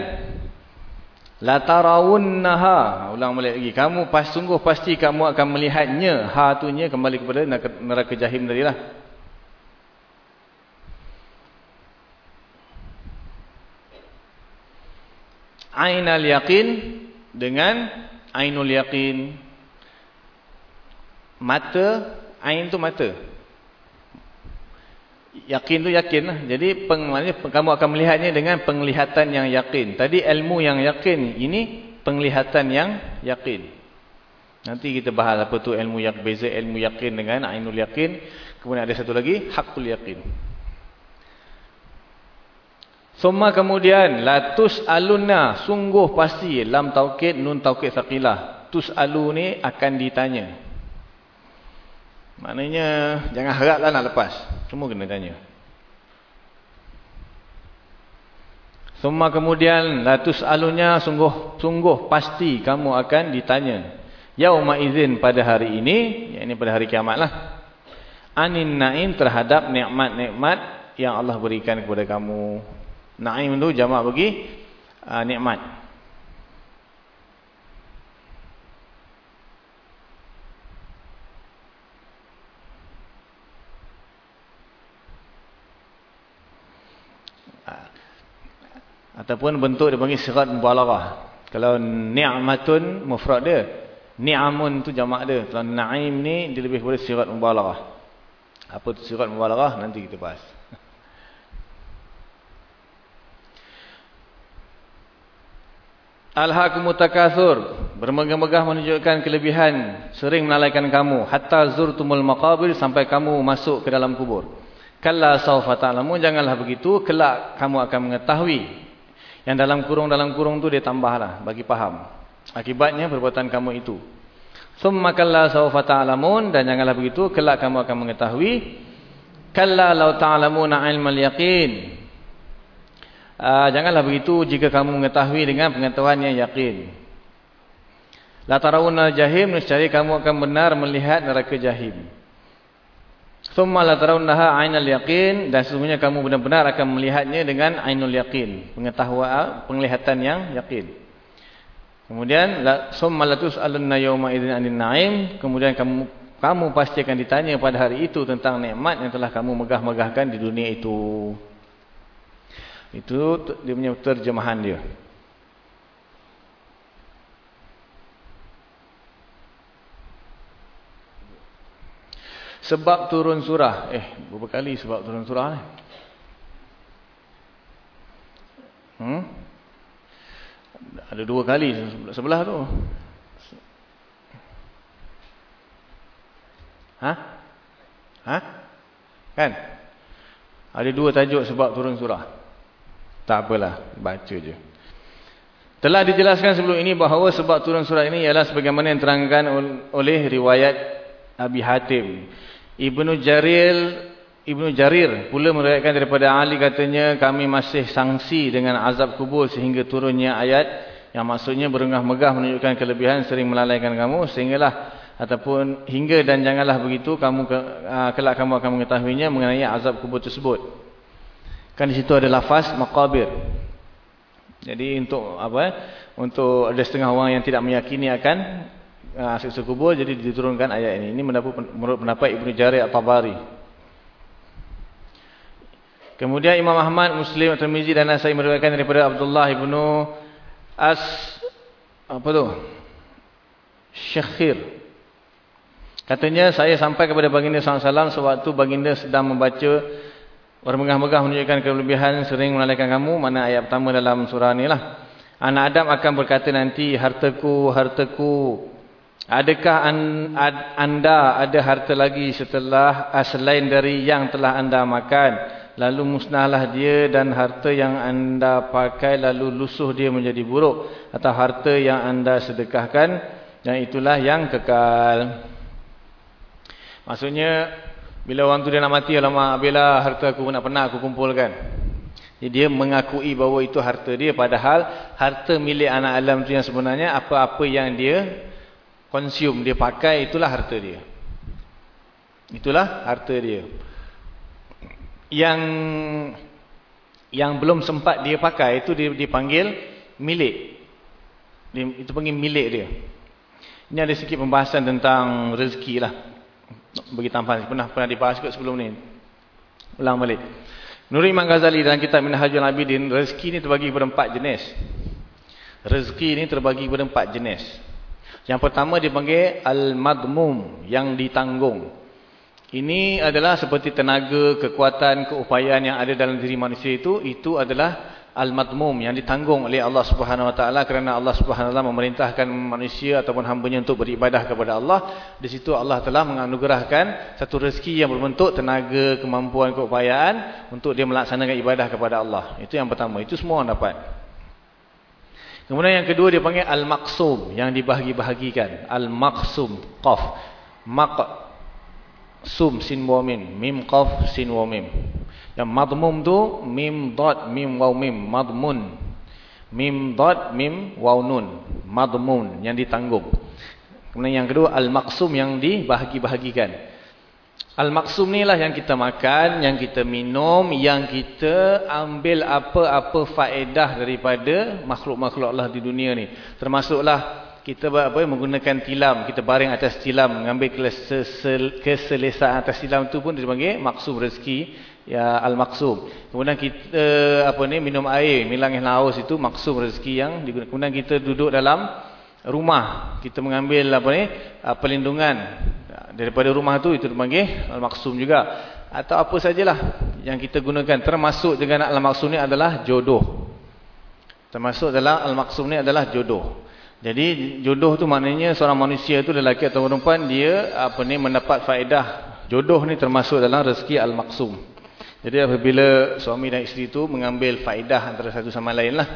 la tarawunnaha. Ulang balik lagi. Kamu pas sungguh pasti kamu akan melihatnya. Ha tunya kembali kepada neraka jahim tadilah. Ainal yaqin dengan ainul yaqin. Mata ain tu mata yakin tu yakin lah. Jadi peng, kamu akan melihatnya dengan penglihatan yang yakin. Tadi ilmu yang yakin ini penglihatan yang yakin. Nanti kita bahas apa tu ilmu yang beza ilmu yakin dengan ainul yakin. Kemudian ada satu lagi hakul yakin. Suma kemudian latus alunna sungguh pasti lam taukid nun taukid saqilah tus alu ni akan ditanya Maknanya jangan haraplah nak lepas. Semua kena tanya. Semua kemudian latus alunya sungguh sungguh pasti kamu akan ditanya. Yauma izin pada hari ini, yakni pada hari kiamatlah. Anin naim terhadap nikmat-nikmat yang Allah berikan kepada kamu. Naim itu jamak bagi uh, nikmat. Ataupun bentuk dia panggil sirat mubalaghah. Kalau ni'matun mufrad dia. Ni'amun tu jamak dia. Kalau na'im ni dia lebih kepada sirat mubalaghah. Apa tu sirat mubalaghah nanti kita bahas. Al-hakumut takatsur bermegah-megah menunjukkan kelebihan sering melalaikan kamu hatta zurtumul maqabir sampai kamu masuk ke dalam kubur. Kalla sawfa ta'lamun janganlah begitu kelak kamu akan mengetahui yang dalam kurung-dalam kurung tu dia tambahlah bagi faham. Akibatnya perbuatan kamu itu. Summa kalla sawfa ta'lamun dan janganlah begitu kelak kamu akan mengetahui kalla law ta'lamuna 'ilmal yaqin. Uh, janganlah begitu jika kamu mengetahui dengan pengetahuan yang yakin. La tarawunna jahim nescaya kamu akan benar melihat neraka jahim. Thumma la tarawunnaha 'ainal yaqin dan sesungguhnya kamu benar-benar akan melihatnya dengan ainul yaqin, pengetahuan penglihatan yang yakin. Kemudian la summa la tus'alunna yawma idzin 'anil na'im, kemudian kamu kamu pasti akan ditanya pada hari itu tentang nikmat yang telah kamu megah-megahkan di dunia itu. Itu dia punya terjemahan dia. Sebab turun surah. Eh, berapa kali sebab turun surah ni? Hmm? Ada dua kali sebelah tu. Ha? Ha? Kan? Ada dua tajuk sebab turun surah. Tak apalah, baca je. Telah dijelaskan sebelum ini bahawa sebab turun surah ini ialah sebagaimana yang terangkan oleh riwayat Abi Hatim. Ibnu Jarir Ibnu Jarir pula meriwayatkan daripada Ali katanya kami masih sangsi dengan azab kubur sehingga turunnya ayat yang maksudnya berengah-megah menunjukkan kelebihan sering melalaikan kamu sehinggalah ataupun hingga dan janganlah begitu kamu kelak kamu akan mengetahuinya mengenai azab kubur tersebut. Kan di situ ada lafaz maqabir. Jadi untuk apa? Untuk ada setengah orang yang tidak meyakini akan uh, siksa kubur jadi diturunkan ayat ini. Ini menurut pendapat Ibnu Jarir At-Tabari. Kemudian Imam Ahmad, Muslim, At-Tirmizi dan Nasai meriwayatkan daripada Abdullah ibnu As apa tu? Syekhir. Katanya saya sampai kepada baginda SAW sewaktu baginda sedang membaca bermegah-megah menunjukkan kelebihan sering melalaikan kamu. Mana ayat pertama dalam surah ni lah. Anak Adam akan berkata nanti hartaku, hartaku. Adakah anda ada harta lagi setelah selain dari yang telah anda makan? lalu musnahlah dia dan harta yang anda pakai lalu lusuh dia menjadi buruk atau harta yang anda sedekahkan yang itulah yang kekal maksudnya bila orang tu dia nak mati alamak bila harta aku nak pernah aku kumpulkan jadi dia mengakui bahawa itu harta dia padahal harta milik anak alam tu yang sebenarnya apa-apa yang dia konsum dia pakai itulah harta dia itulah harta dia yang yang belum sempat dia pakai itu dipanggil milik. Itu panggil milik dia. Ini ada sikit pembahasan tentang rezeki lah. Bagi tampan pernah pernah dibahas juga sebelum ni. Ulang balik. Nur Imam Ghazali dalam kitab Minhajul Abidin, rezeki ni terbagi kepada empat jenis. Rezeki ni terbagi kepada empat jenis. Yang pertama dipanggil al-madmum, yang ditanggung. Ini adalah seperti tenaga, kekuatan, keupayaan yang ada dalam diri manusia itu, itu adalah al-madmum yang ditanggung oleh Allah Subhanahu Wa Taala kerana Allah Subhanahu Wa Taala memerintahkan manusia ataupun hamba-Nya untuk beribadah kepada Allah. Di situ Allah telah menganugerahkan satu rezeki yang berbentuk tenaga, kemampuan, keupayaan untuk dia melaksanakan ibadah kepada Allah. Itu yang pertama. Itu semua orang dapat. Kemudian yang kedua dia panggil al-maqsum yang dibahagi-bahagikan. Al-maqsum qaf. Maq sum sin waw mim. Mim qaf sin waw mim. Yang madmum tu mim dot mim waw mim. Madmun. Mim dot mim waw nun. Madmun yang ditanggung. Kemudian yang kedua al maqsum yang dibahagi-bahagikan al maqsum ni lah yang kita makan yang kita minum yang kita ambil apa-apa faedah daripada makhluk-makhluk Allah di dunia ni. Termasuklah kita apa menggunakan tilam. Kita baring atas tilam mengambil keselesaan atas tilam tu pun dipanggil maksum rezeki ya al maksum kemudian kita apa ni minum air milangin haus itu maksum rezeki yang digunakan kemudian kita duduk dalam rumah. Kita mengambil apa ni ah, perlindungan daripada rumah tu itu dipanggil al maksum juga atau apa sajalah yang kita gunakan termasuk dengan al maksum ni adalah jodoh termasuk dalam al maksum ni adalah jodoh jadi jodoh tu maknanya seorang manusia tu lelaki atau perempuan dia apa ni mendapat faedah. Jodoh ni termasuk dalam rezeki al-maqsum. Jadi apabila suami dan isteri tu mengambil faedah antara satu sama lain lah.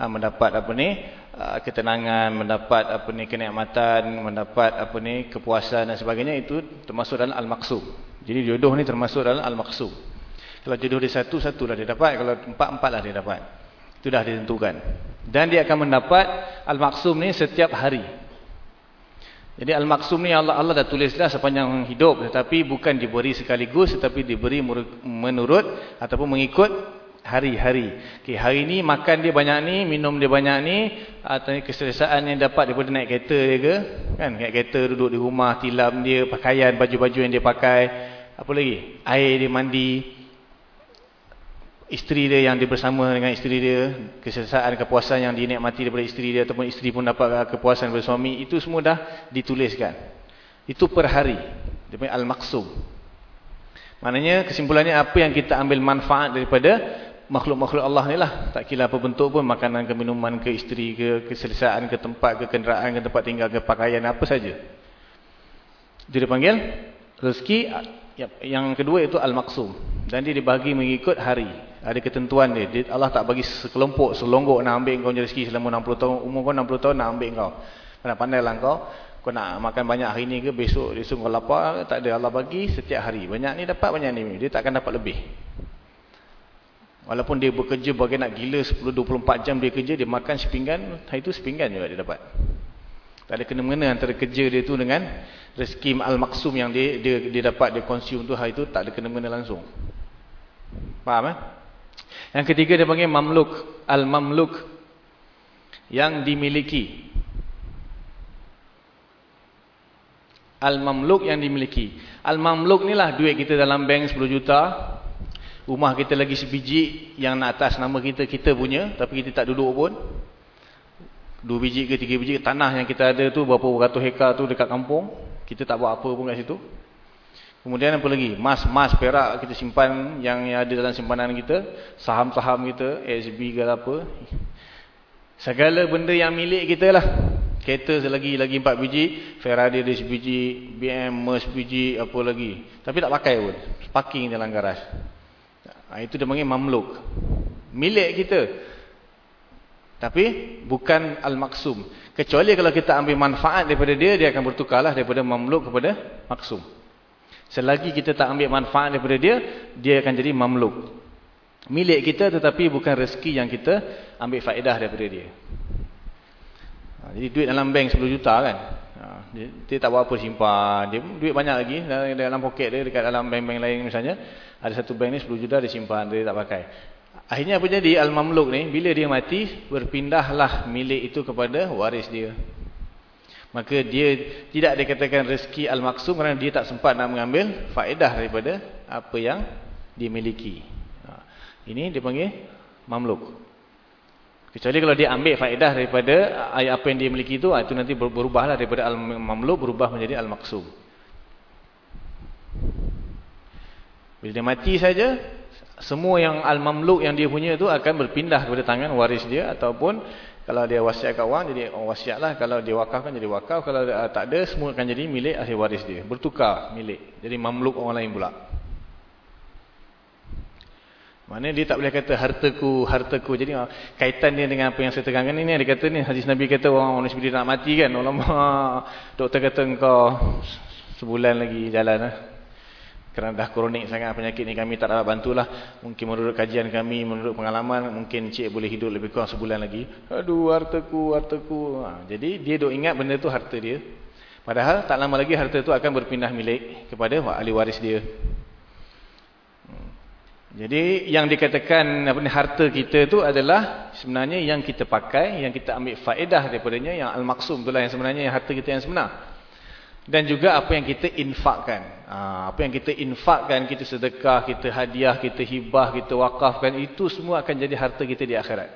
Ha, mendapat apa ni ha, ketenangan, mendapat apa ni kenikmatan, mendapat apa ni kepuasan dan sebagainya itu termasuk dalam al-maqsum. Jadi jodoh ni termasuk dalam al-maqsum. Kalau jodoh dia satu, satulah dia dapat. Kalau empat, empatlah dia dapat. Itu dah ditentukan. Dan dia akan mendapat al-maksum ni setiap hari. Jadi al-maksum ni Allah Allah dah tulislah sepanjang hidup. Tetapi bukan diberi sekaligus. Tetapi diberi menurut ataupun mengikut hari-hari. Okay, hari ni makan dia banyak ni, minum dia banyak ni. Atau keselesaan yang dapat daripada naik kereta dia ke. Kan? Naik kereta duduk di rumah, tilam dia, pakaian, baju-baju yang dia pakai. Apa lagi? Air dia mandi isteri dia yang dia bersama dengan isteri dia, kesesaan, kepuasan yang dinikmati daripada isteri dia ataupun isteri pun dapat kepuasan daripada suami, itu semua dah dituliskan. Itu per hari. Dia punya al-maqsum. Maknanya kesimpulannya apa yang kita ambil manfaat daripada makhluk-makhluk Allah ni lah. Tak kira apa bentuk pun, makanan ke minuman ke isteri ke keselesaan ke tempat ke kenderaan ke tempat tinggal ke pakaian apa saja. Dia panggil rezeki yang kedua itu al-maqsum. Dan dia dibagi mengikut hari. Ada ketentuan dia. dia. Allah tak bagi sekelompok, selonggok nak ambil kau rezeki selama 60 tahun. Umur kau 60 tahun nak ambil kau. Pandai lah kau. Kau nak makan banyak hari ni ke besok besok kau lapar. Tak ada Allah bagi setiap hari. Banyak ni dapat, banyak ni. Dia tak akan dapat lebih. Walaupun dia bekerja bagi nak gila 10-24 jam dia kerja. Dia makan sepinggan. Hari tu sepinggan juga dia dapat. Tak ada kena-mengena antara kerja dia tu dengan rezeki al-maksum yang dia, dia, dia dapat, dia consume tu hari tu. Tak ada kena-mengena langsung. Faham eh? Yang ketiga dia panggil mamluk, al-mamluk yang dimiliki. Al-mamluk yang dimiliki. Al-mamluk ni lah duit kita dalam bank 10 juta. Rumah kita lagi sebiji yang nak atas nama kita, kita punya. Tapi kita tak duduk pun. Dua biji ke tiga biji tanah yang kita ada tu berapa ratus hektar tu dekat kampung. Kita tak buat apa pun kat situ. Kemudian apa lagi? Mas-mas perak kita simpan yang ada dalam simpanan kita. Saham-saham kita, SB ke apa. Segala benda yang milik kita lah. Kereta selagi lagi empat biji, Ferrari ada sebiji, BM Merc sebiji, apa lagi. Tapi tak pakai pun. Parking dalam garas. Ha, itu dia panggil mamluk. Milik kita. Tapi bukan al-maksum. Kecuali kalau kita ambil manfaat daripada dia, dia akan bertukarlah daripada mamluk kepada maksum. Selagi kita tak ambil manfaat daripada dia, dia akan jadi mamluk. Milik kita tetapi bukan rezeki yang kita ambil faedah daripada dia. Ha, jadi duit dalam bank 10 juta kan. Ha, dia, dia tak buat apa simpan. Dia duit banyak lagi dalam, dalam poket dia dekat dalam bank-bank lain misalnya. Ada satu bank ni 10 juta dia simpan, dia tak pakai. Akhirnya apa jadi al-mamluk ni bila dia mati berpindahlah milik itu kepada waris dia. Maka dia tidak dikatakan rezeki al-maksum kerana dia tak sempat nak mengambil faedah daripada apa yang dimiliki. Ha, ini dipanggil mamluk. Kecuali kalau dia ambil faedah daripada ayat apa yang dia miliki itu, itu nanti berubahlah daripada al-mamluk berubah menjadi al-maksum. Bila dia mati saja, semua yang al-mamluk yang dia punya itu akan berpindah kepada tangan waris dia ataupun kalau dia wasiat kat orang jadi wasiatlah, kalau dia wakafkan jadi wakaf, kalau tak ada semua akan jadi milik ahli waris dia. Bertukar milik. Jadi mamluk orang lain pula. Mana dia tak boleh kata hartaku, hartaku. Jadi ah, kaitan dia dengan apa yang saya tegangkan ini, dia kata ni, hadis Nabi kata orang orang seperti nak mati kan. Ulama, doktor kata engkau sebulan lagi jalan lah. Kerana dah kronik sangat penyakit ni kami tak dapat bantulah. Mungkin menurut kajian kami, menurut pengalaman, mungkin cik boleh hidup lebih kurang sebulan lagi. Aduh, hartaku, hartaku. Ha, jadi dia duk ingat benda tu harta dia. Padahal tak lama lagi harta tu akan berpindah milik kepada ahli waris dia. Jadi yang dikatakan harta kita tu adalah sebenarnya yang kita pakai, yang kita ambil faedah daripadanya yang al-maksum itulah yang sebenarnya yang harta kita yang sebenar. Dan juga apa yang kita infakkan. Ha, apa yang kita infakkan, kita sedekah, kita hadiah, kita hibah, kita wakafkan itu semua akan jadi harta kita di akhirat.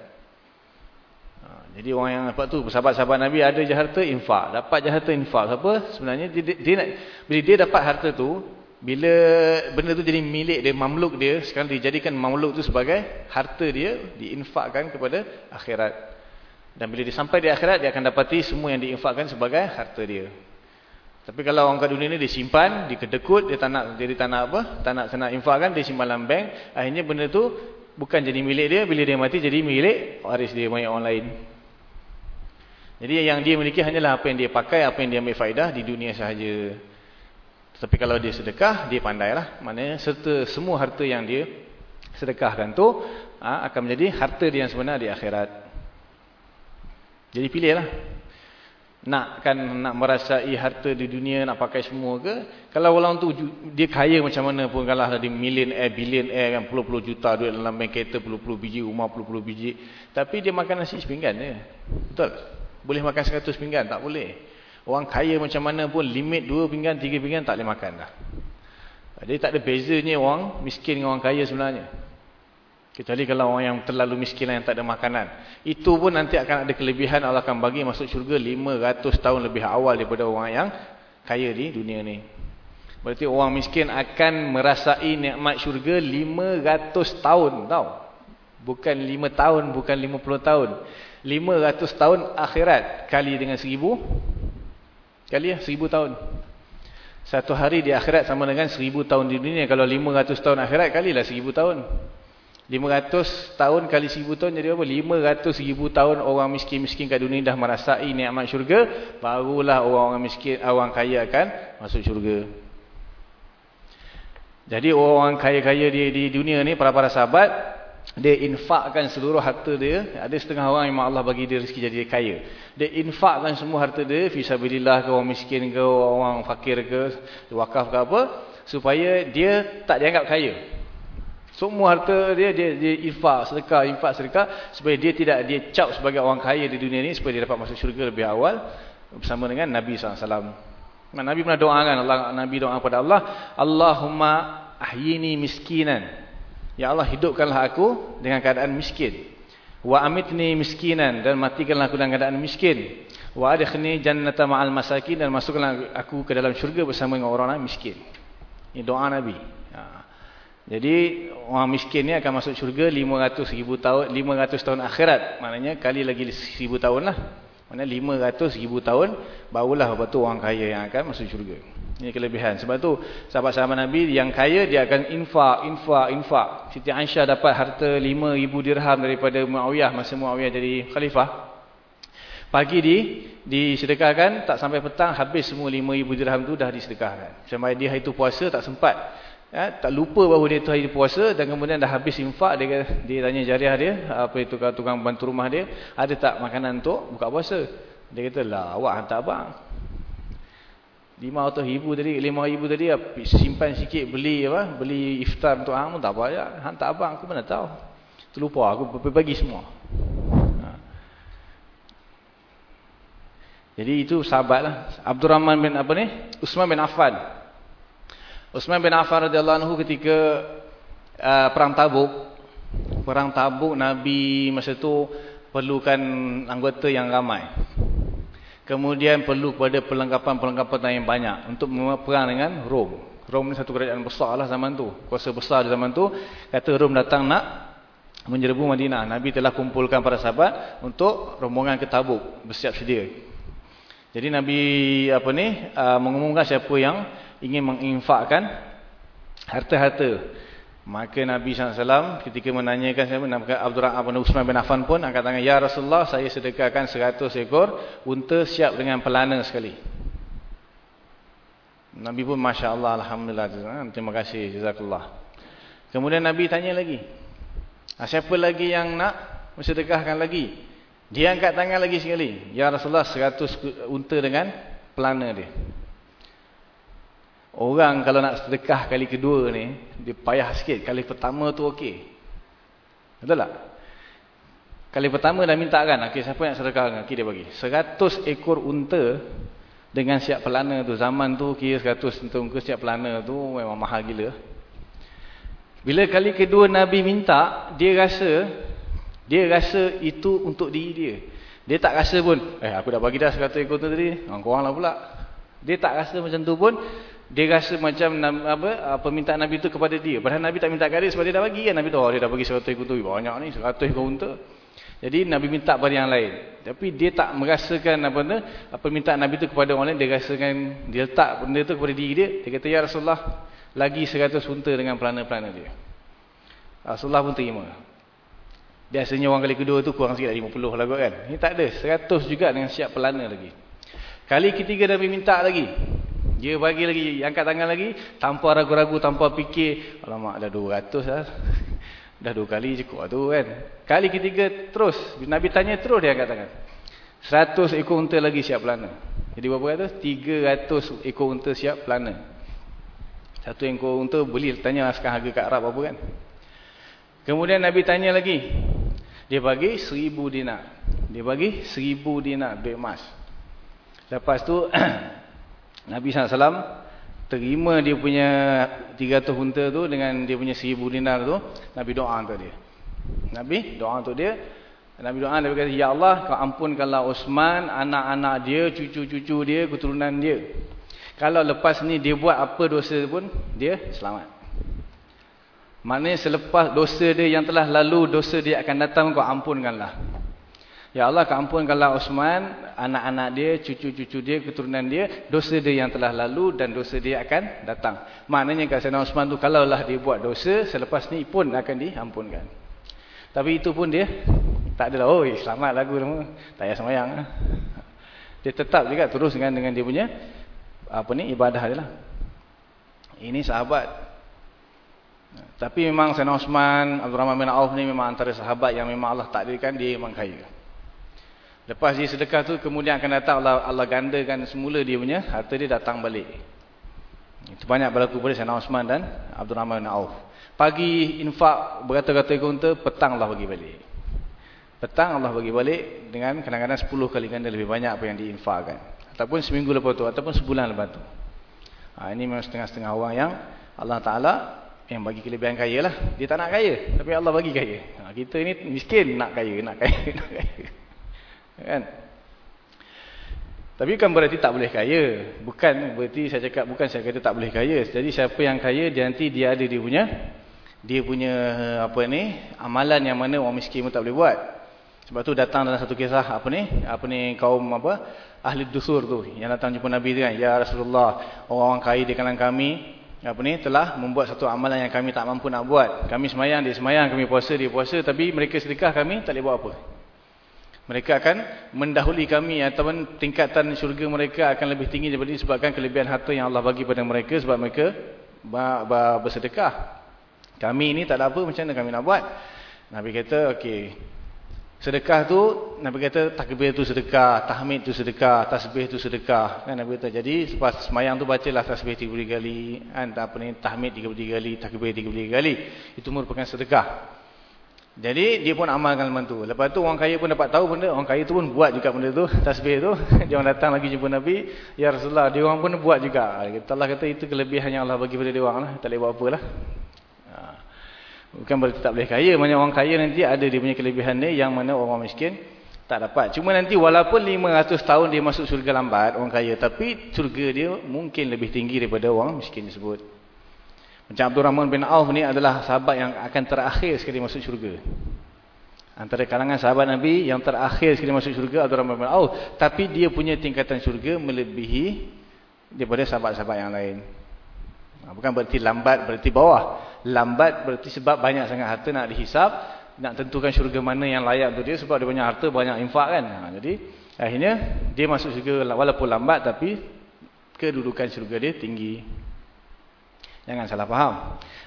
Ha, jadi orang yang dapat tu sahabat-sahabat Nabi ada je harta infak, dapat je harta infak. Apa? Sebenarnya dia, dia nak bila dia dapat harta tu bila benda tu jadi milik dia, mamluk dia, sekarang dijadikan mamluk tu sebagai harta dia, diinfakkan kepada akhirat. Dan bila dia sampai di akhirat, dia akan dapati semua yang diinfakkan sebagai harta dia. Tapi kalau orang kat dunia ni disimpan, dikedekut, dia tak nak, jadi tak nak apa, tak nak senang infakkan, dia simpan dalam bank, akhirnya benda tu bukan jadi milik dia, bila dia mati jadi milik waris dia, banyak orang lain. Jadi yang dia miliki hanyalah apa yang dia pakai, apa yang dia ambil faedah di dunia sahaja. Tapi kalau dia sedekah, dia pandailah. Maknanya serta semua harta yang dia sedekahkan tu ha, akan menjadi harta dia yang sebenar di akhirat. Jadi pilihlah. Nak kan nak merasai harta di dunia nak pakai semua ke? Kalau orang tu dia kaya macam mana pun kalah dari million air, billion air kan puluh-puluh juta duit dalam bank kereta puluh-puluh biji, rumah puluh-puluh biji. Tapi dia makan nasi sepinggan je. Betul? Boleh makan seratus pinggan? Tak boleh. Orang kaya macam mana pun limit dua pinggan, tiga pinggan tak boleh makan dah. Jadi tak ada bezanya orang miskin dengan orang kaya sebenarnya. Kecuali kalau orang yang terlalu miskin yang tak ada makanan. Itu pun nanti akan ada kelebihan Allah akan bagi masuk syurga 500 tahun lebih awal daripada orang yang kaya di dunia ni. Berarti orang miskin akan merasai nikmat syurga 500 tahun tau. Bukan 5 tahun, bukan 50 tahun. 500 tahun akhirat kali dengan 1000 Kali ya, seribu tahun. Satu hari di akhirat sama dengan seribu tahun di dunia. Kalau lima ratus tahun akhirat, kalilah seribu tahun. Lima ratus tahun kali seribu tahun jadi apa? Lima ratus ribu tahun orang miskin-miskin kat dunia dah merasai nikmat syurga. Barulah orang-orang miskin, orang kaya akan masuk syurga. Jadi orang kaya-kaya di, di dunia ni, para-para sahabat, dia infakkan seluruh harta dia. Ada setengah orang yang Allah bagi dia rezeki jadi kaya. Dia infakkan semua harta dia. Fisabilillah ke orang miskin ke orang fakir ke. Wakaf ke apa. Supaya dia tak dianggap kaya. Semua harta dia, dia, dia infak, sedekah, infak, sedekah. Supaya dia tidak dia cap sebagai orang kaya di dunia ni. Supaya dia dapat masuk syurga lebih awal. Bersama dengan Nabi SAW. Nabi pernah doakan Allah Nabi doa kepada Allah, Allahumma ahyini miskinan. Ya Allah hidupkanlah aku dengan keadaan miskin. Wa amitni miskinan dan matikanlah aku dengan keadaan miskin. Wa adkhilni jannata ma'al masakin dan masukkanlah aku ke dalam syurga bersama dengan orang-orang miskin. Ini doa Nabi. Jadi orang miskin ni akan masuk syurga 500 ribu tahun 500 tahun akhirat. Maknanya kali lagi 1000 tahun lah. Mana 500 ribu tahun barulah betul orang kaya yang akan masuk syurga. Ini kelebihan. Sebab tu sahabat-sahabat Nabi yang kaya dia akan infak, infak, infak. Siti Aisyah dapat harta 5000 dirham daripada Muawiyah masa Muawiyah jadi khalifah. Pagi di disedekahkan tak sampai petang habis semua 5000 dirham tu dah disedekahkan. Sampai dia hari tu puasa tak sempat. Ya, tak lupa bahawa dia tu hari puasa dan kemudian dah habis infak dia dia tanya jariah dia apa itu tukang bantu rumah dia ada tak makanan untuk buka puasa. Dia kata lah awak hantar abang. Lima atau ribu tadi, lima ribu tadi simpan sikit beli apa, beli iftar untuk hang tak payah. Hantar abang aku mana tahu. Terlupa aku bagi semua. Ha. Jadi itu sahabat lah. Abdul Rahman bin apa ni? Usman bin Affan. Usman bin Affan radhiyallahu anhu ketika uh, perang Tabuk. Perang Tabuk Nabi masa tu perlukan anggota yang ramai. Kemudian perlu kepada perlengkapan-perlengkapan yang banyak untuk perang dengan Rom. Rom ni satu kerajaan besar lah zaman tu. Kuasa besar di zaman tu. Kata Rom datang nak menyerbu Madinah. Nabi telah kumpulkan para sahabat untuk rombongan ke Tabuk. Bersiap sedia. Jadi Nabi apa ni uh, mengumumkan siapa yang ingin menginfakkan harta-harta Maka Nabi SAW ketika menanyakan siapa Abdul Rahman Usman bin Affan pun angkat tangan ya Rasulullah saya sedekahkan 100 ekor unta siap dengan pelana sekali. Nabi pun masya-Allah alhamdulillah terima kasih jazakallah. Kemudian Nabi tanya lagi. Ah, siapa lagi yang nak mensedekahkan lagi? Dia angkat tangan lagi sekali. Ya Rasulullah 100 unta dengan pelana dia. Orang kalau nak sedekah kali kedua ni, dia payah sikit. Kali pertama tu okey. Betul tak? Kali pertama dah minta kan, okey siapa yang sedekah dengan okey dia bagi. 100 ekor unta dengan siap pelana tu. Zaman tu kira 100 unta siap pelana tu memang mahal gila. Bila kali kedua Nabi minta, dia rasa dia rasa itu untuk diri dia. Dia tak rasa pun, eh aku dah bagi dah 100 ekor tu tadi, korang lah pula. Dia tak rasa macam tu pun, dia rasa macam apa permintaan Nabi itu kepada dia. Padahal Nabi tak minta kat dia sebab dia dah bagi kan. Nabi tu, oh, dia dah bagi 100 ekor tu. Banyak ni, 100 ekor unta. Jadi Nabi minta pada yang lain. Tapi dia tak merasakan apa tu, permintaan Nabi itu kepada orang lain. Dia rasakan, dia letak benda itu kepada diri dia. Dia kata, Ya Rasulullah, lagi 100 unta dengan pelana-pelana dia. Rasulullah pun terima. Biasanya orang kali kedua tu kurang sikit 50 lah kot kan. Ini tak ada, 100 juga dengan siap pelana lagi. Kali ketiga Nabi minta lagi. Dia bagi lagi, angkat tangan lagi, tanpa ragu-ragu, tanpa fikir. Alamak, dah 200 lah. Dah dua kali cukup lah tu kan. Kali ketiga, terus. Nabi tanya, terus dia angkat tangan. 100 ekor unta lagi siap pelana. Jadi berapa kata? 300 ekor unta siap pelana. Satu ekor unta beli, tanya sekarang harga kat Arab apa kan. Kemudian Nabi tanya lagi. Dia bagi 1000 dinar. Dia bagi 1000 dinar duit emas. Lepas tu Nabi SAW terima dia punya 300 unta tu dengan dia punya 1000 dinar tu. Nabi doa untuk dia. Nabi doa untuk dia. Nabi doa, Nabi kata, Ya Allah, kau ampunkanlah Osman, anak-anak dia, cucu-cucu dia, keturunan dia. Kalau lepas ni dia buat apa dosa pun, dia selamat. Maknanya selepas dosa dia yang telah lalu, dosa dia akan datang, kau ampunkanlah. Ya Allah keampunkanlah Osman, anak-anak dia, cucu-cucu dia, keturunan dia, dosa dia yang telah lalu dan dosa dia akan datang. Maknanya kata Sayyidina Osman tu kalaulah dia buat dosa, selepas ni pun akan diampunkan. Tapi itu pun dia tak adalah, oh selamat lagu nama, tak payah semayang. Dia tetap juga terus dengan dengan dia punya apa ni ibadah dia lah. Ini sahabat. Tapi memang Sayyidina Osman, Abdul Rahman bin Auf ni memang antara sahabat yang memang Allah takdirkan dia memang kaya. Lepas dia sedekah tu kemudian akan datang Allah, Allah gandakan semula dia punya harta dia datang balik. Itu banyak berlaku pada Sayyidina Osman dan Abdul Rahman bin Auf. Pagi infak beratus-ratus ekor unta, petang Allah bagi balik. Petang Allah bagi balik dengan kadang-kadang 10 kali ganda lebih banyak apa yang diinfakkan. Ataupun seminggu lepas tu. Ataupun sebulan lepas tu. Ha, ini memang setengah-setengah orang yang Allah Ta'ala yang bagi kelebihan kaya lah. Dia tak nak kaya. Tapi Allah bagi kaya. Ha, kita ni miskin nak kaya. Nak kaya. Nak kaya. Kan? Tapi bukan berarti tak boleh kaya. Bukan berarti saya cakap bukan saya kata tak boleh kaya. Jadi siapa yang kaya dia nanti dia ada dia punya dia punya apa ni amalan yang mana orang miskin pun tak boleh buat. Sebab tu datang dalam satu kisah apa ni apa ni kaum apa ahli dusur tu yang datang jumpa Nabi tu kan ya Rasulullah orang-orang kaya di kalangan kami apa ni telah membuat satu amalan yang kami tak mampu nak buat. Kami semayang dia semayang, kami puasa dia puasa tapi mereka sedekah kami tak boleh buat apa. Mereka akan mendahului kami ataupun tingkatan syurga mereka akan lebih tinggi daripada disebabkan kelebihan harta yang Allah bagi pada mereka sebab mereka bersedekah. Kami ini tak ada apa macam mana kami nak buat. Nabi kata okey. Sedekah tu Nabi kata takbir tu sedekah, tahmid tu sedekah, tasbih tu sedekah. Kan Nabi kata jadi selepas semayang tu bacalah tasbih 30 kali, kan apa ni tahmid 30 kali, takbir 30 kali. Itu merupakan sedekah. Jadi dia pun amalkan lepas tu. Lepas tu orang kaya pun dapat tahu benda, orang kaya tu pun buat juga benda tu, tasbih tu. dia orang datang lagi jumpa Nabi, ya Rasulullah, dia orang pun buat juga. Allah kata itu kelebihan yang Allah bagi pada dia orang lah, tak boleh buat apalah. Ha. Bukan berarti tak boleh kaya, banyak orang kaya nanti ada dia punya kelebihan dia yang mana orang miskin tak dapat. Cuma nanti walaupun 500 tahun dia masuk syurga lambat orang kaya, tapi syurga dia mungkin lebih tinggi daripada orang miskin tersebut. Macam Abdul Rahman bin Auf ni adalah sahabat yang akan terakhir sekali masuk syurga. Antara kalangan sahabat Nabi yang terakhir sekali masuk syurga Abdul Rahman bin Auf. Tapi dia punya tingkatan syurga melebihi daripada sahabat-sahabat yang lain. Ha, bukan berarti lambat, berarti bawah. Lambat berarti sebab banyak sangat harta nak dihisap. Nak tentukan syurga mana yang layak untuk dia. Sebab dia banyak harta, banyak infak kan. Ha, jadi akhirnya dia masuk syurga walaupun lambat tapi kedudukan syurga dia tinggi. Jangan salah faham.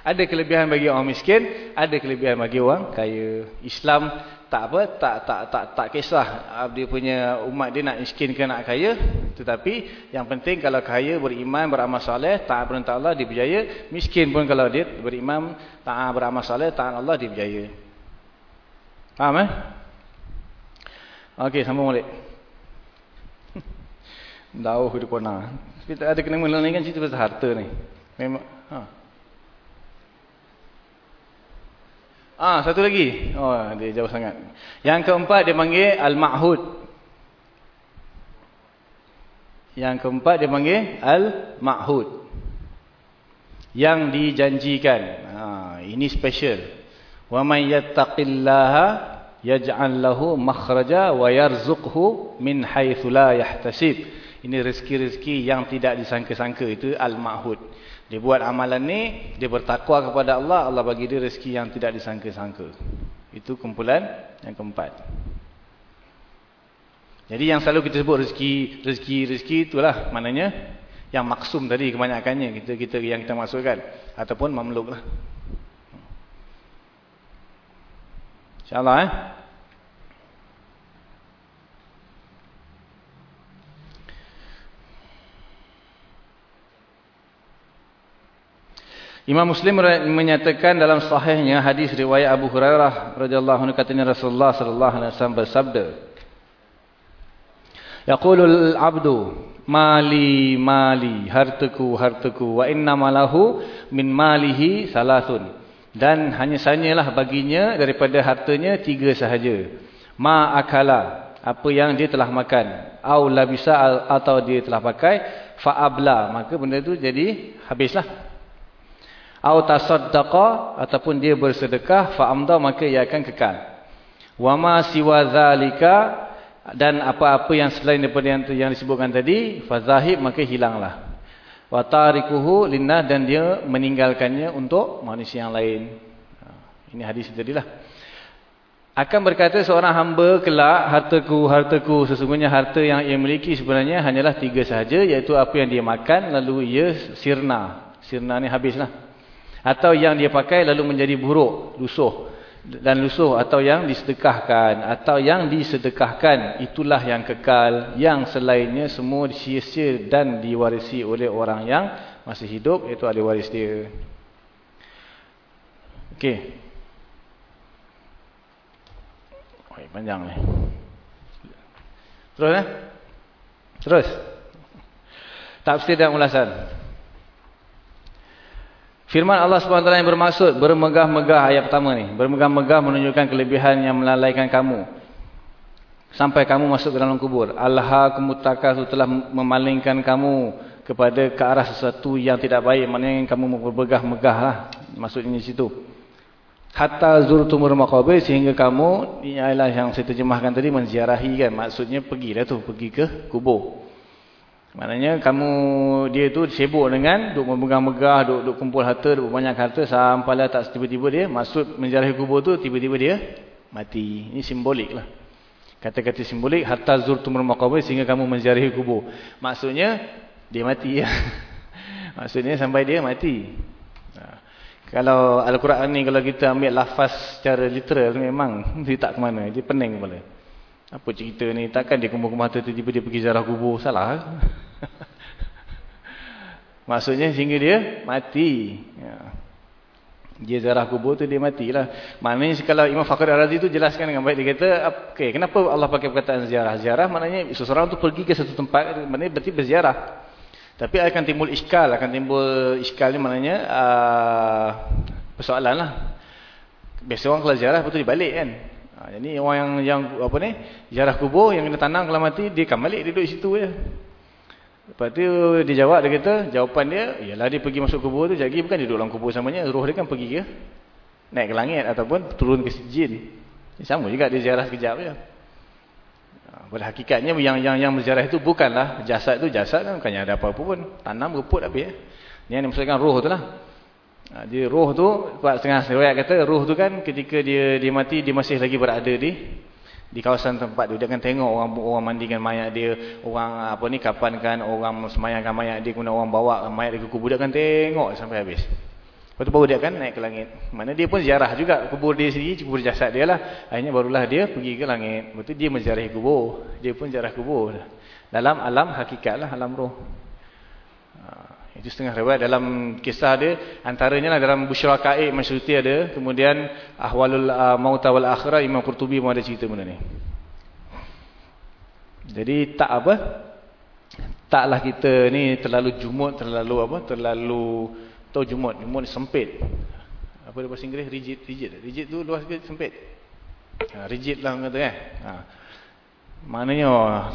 Ada kelebihan bagi orang miskin, ada kelebihan bagi orang kaya. Islam tak apa, tak tak tak tak kisah ah, dia punya umat dia nak miskin ke nak kaya, tetapi yang penting kalau kaya beriman, beramal soleh, taat perintah Allah dia berjaya. Miskin pun kalau dia beriman, taat beramal soleh, taat Allah dia berjaya. Faham eh? Okey, sambung balik. Dauh hidup kona. Kita ada kena mengenai kan cerita pasal harta ni. Memang Ha. Ah, satu lagi. Oh, dia jauh sangat. Yang keempat dia panggil al-ma'hud. Yang keempat dia panggil al-ma'hud. Yang dijanjikan. Ha, ini special. Wa may yattaqillaha yaj'al lahu makhraja wa yarzuqhu min haitsu la yahtasib. Ini rezeki-rezeki yang tidak disangka-sangka itu al-ma'hud. Dia buat amalan ni, dia bertakwa kepada Allah, Allah bagi dia rezeki yang tidak disangka-sangka. Itu kumpulan yang keempat. Jadi yang selalu kita sebut rezeki, rezeki, rezeki itulah maknanya yang maksum tadi kebanyakannya kita kita yang kita masukkan ataupun mamluk lah. InsyaAllah eh. Imam Muslim menyatakan dalam sahihnya hadis riwayat Abu Hurairah radhiyallahu anhu katanya Rasulullah sallallahu alaihi wasallam bersabda Yaqulul abdu mali mali hartaku hartaku wa inna malahu min malihi salasun. Dan hanya sanyalah baginya daripada hartanya tiga sahaja. Ma akala apa yang dia telah makan. Au labisa atau dia telah pakai fa abla maka benda itu jadi habislah au tasaddaqa ataupun dia bersedekah fa amda maka ia akan kekal. Wa ma siwa zalika dan apa-apa yang selain daripada yang, yang disebutkan tadi fa zahib maka hilanglah. Wa tarikuhu linnah dan dia meninggalkannya untuk manusia yang lain. Ha, ini hadis tadilah akan berkata seorang hamba kelak hartaku hartaku sesungguhnya harta yang ia miliki sebenarnya hanyalah tiga sahaja iaitu apa yang dia makan lalu ia sirna. Sirna ni habislah atau yang dia pakai lalu menjadi buruk, lusuh dan lusuh atau yang disedekahkan atau yang disedekahkan itulah yang kekal yang selainnya semua sia-sia dan diwarisi oleh orang yang masih hidup iaitu ahli waris dia. Okey. Oh, panjang ni. Terus eh? Terus. Tafsir dan ulasan. Firman Allah SWT yang bermaksud bermegah-megah ayat pertama ni. Bermegah-megah menunjukkan kelebihan yang melalaikan kamu. Sampai kamu masuk ke dalam kubur. Allah kemutakah telah memalingkan kamu kepada ke arah sesuatu yang tidak baik. Maknanya kamu bermegah-megah lah. Maksudnya di situ. Hatta zurtumur maqabir sehingga kamu, ini adalah yang saya terjemahkan tadi, menziarahi kan. Maksudnya pergilah tu, pergi ke kubur. Maknanya kamu dia tu sibuk dengan duk memegang-megah, duk, duk kumpul harta, duk banyak harta sampailah tak tiba-tiba dia masuk menjarahi kubur tu tiba-tiba dia mati. Ini simbolik lah. Kata-kata simbolik hatta zurtumul maqabir sehingga kamu menjarahi kubur. Maksudnya dia mati ya. Maksudnya sampai dia mati. Ha. Kalau Al-Quran ni kalau kita ambil lafaz secara literal memang dia tak ke mana, dia pening kepala. Apa cerita ni? Takkan dia kumpul-kumpul harta tiba-tiba dia pergi zarah kubur. Salah. Maksudnya sehingga dia mati. Ya. Dia zarah kubur tu dia matilah. Maknanya kalau Imam Fakhr Al-Razi tu jelaskan dengan baik. Dia kata, okay, kenapa Allah pakai perkataan ziarah? Ziarah maknanya seseorang tu pergi ke satu tempat, maknanya berarti berziarah. Tapi akan timbul iskal. Akan timbul iskal ni maknanya uh, persoalan lah. Biasa orang kalau ziarah betul dia balik kan. Jadi orang yang yang apa ni? Ziarah kubur yang kena tanam kalau mati, dia akan balik duduk situ je. Lepas tu dia jawab dia kata, jawapan dia, ialah dia pergi masuk kubur tu, jadi bukan dia duduk dalam kubur samanya, roh dia kan pergi ke naik ke langit ataupun turun ke sijin. Sama juga dia ziarah sekejap je. Pada hakikatnya yang yang yang berziarah itu bukanlah jasad tu jasad kan bukannya ada apa-apa pun. Tanam reput habis ya. Ni yang dimaksudkan roh tu lah. Ha, dia roh tu, setengah riwayat kata roh tu kan ketika dia dia mati dia masih lagi berada di di kawasan tempat tu dia akan tengok orang orang mandikan mayat dia orang apa ni kapankan orang semayangkan mayat dia kemudian orang bawa mayat dia ke kubur. Dia akan tengok sampai habis. Lepas tu baru dia akan naik ke langit. Mana dia pun ziarah juga. Kubur dia sendiri kubur jasad dia lah. Akhirnya barulah dia pergi ke langit. Tu dia menziarahi kubur. Dia pun ziarah kubur. Dalam alam hakikat lah alam roh itu setengah riwayat dalam kisah dia antaranya lah dalam Busyra Kaib Masyruti ada kemudian Ahwalul uh, Mauta wal Akhirah Imam Qurtubi pun ada cerita benda ni. Jadi tak apa? Taklah kita ni terlalu jumut, terlalu apa? Terlalu tahu jumut, jumut sempit. Apa dia bahasa Inggeris? Rigid, rigid. Rigid tu luas ke sempit? Ha, rigid lah kata kan. Ha. Maknanya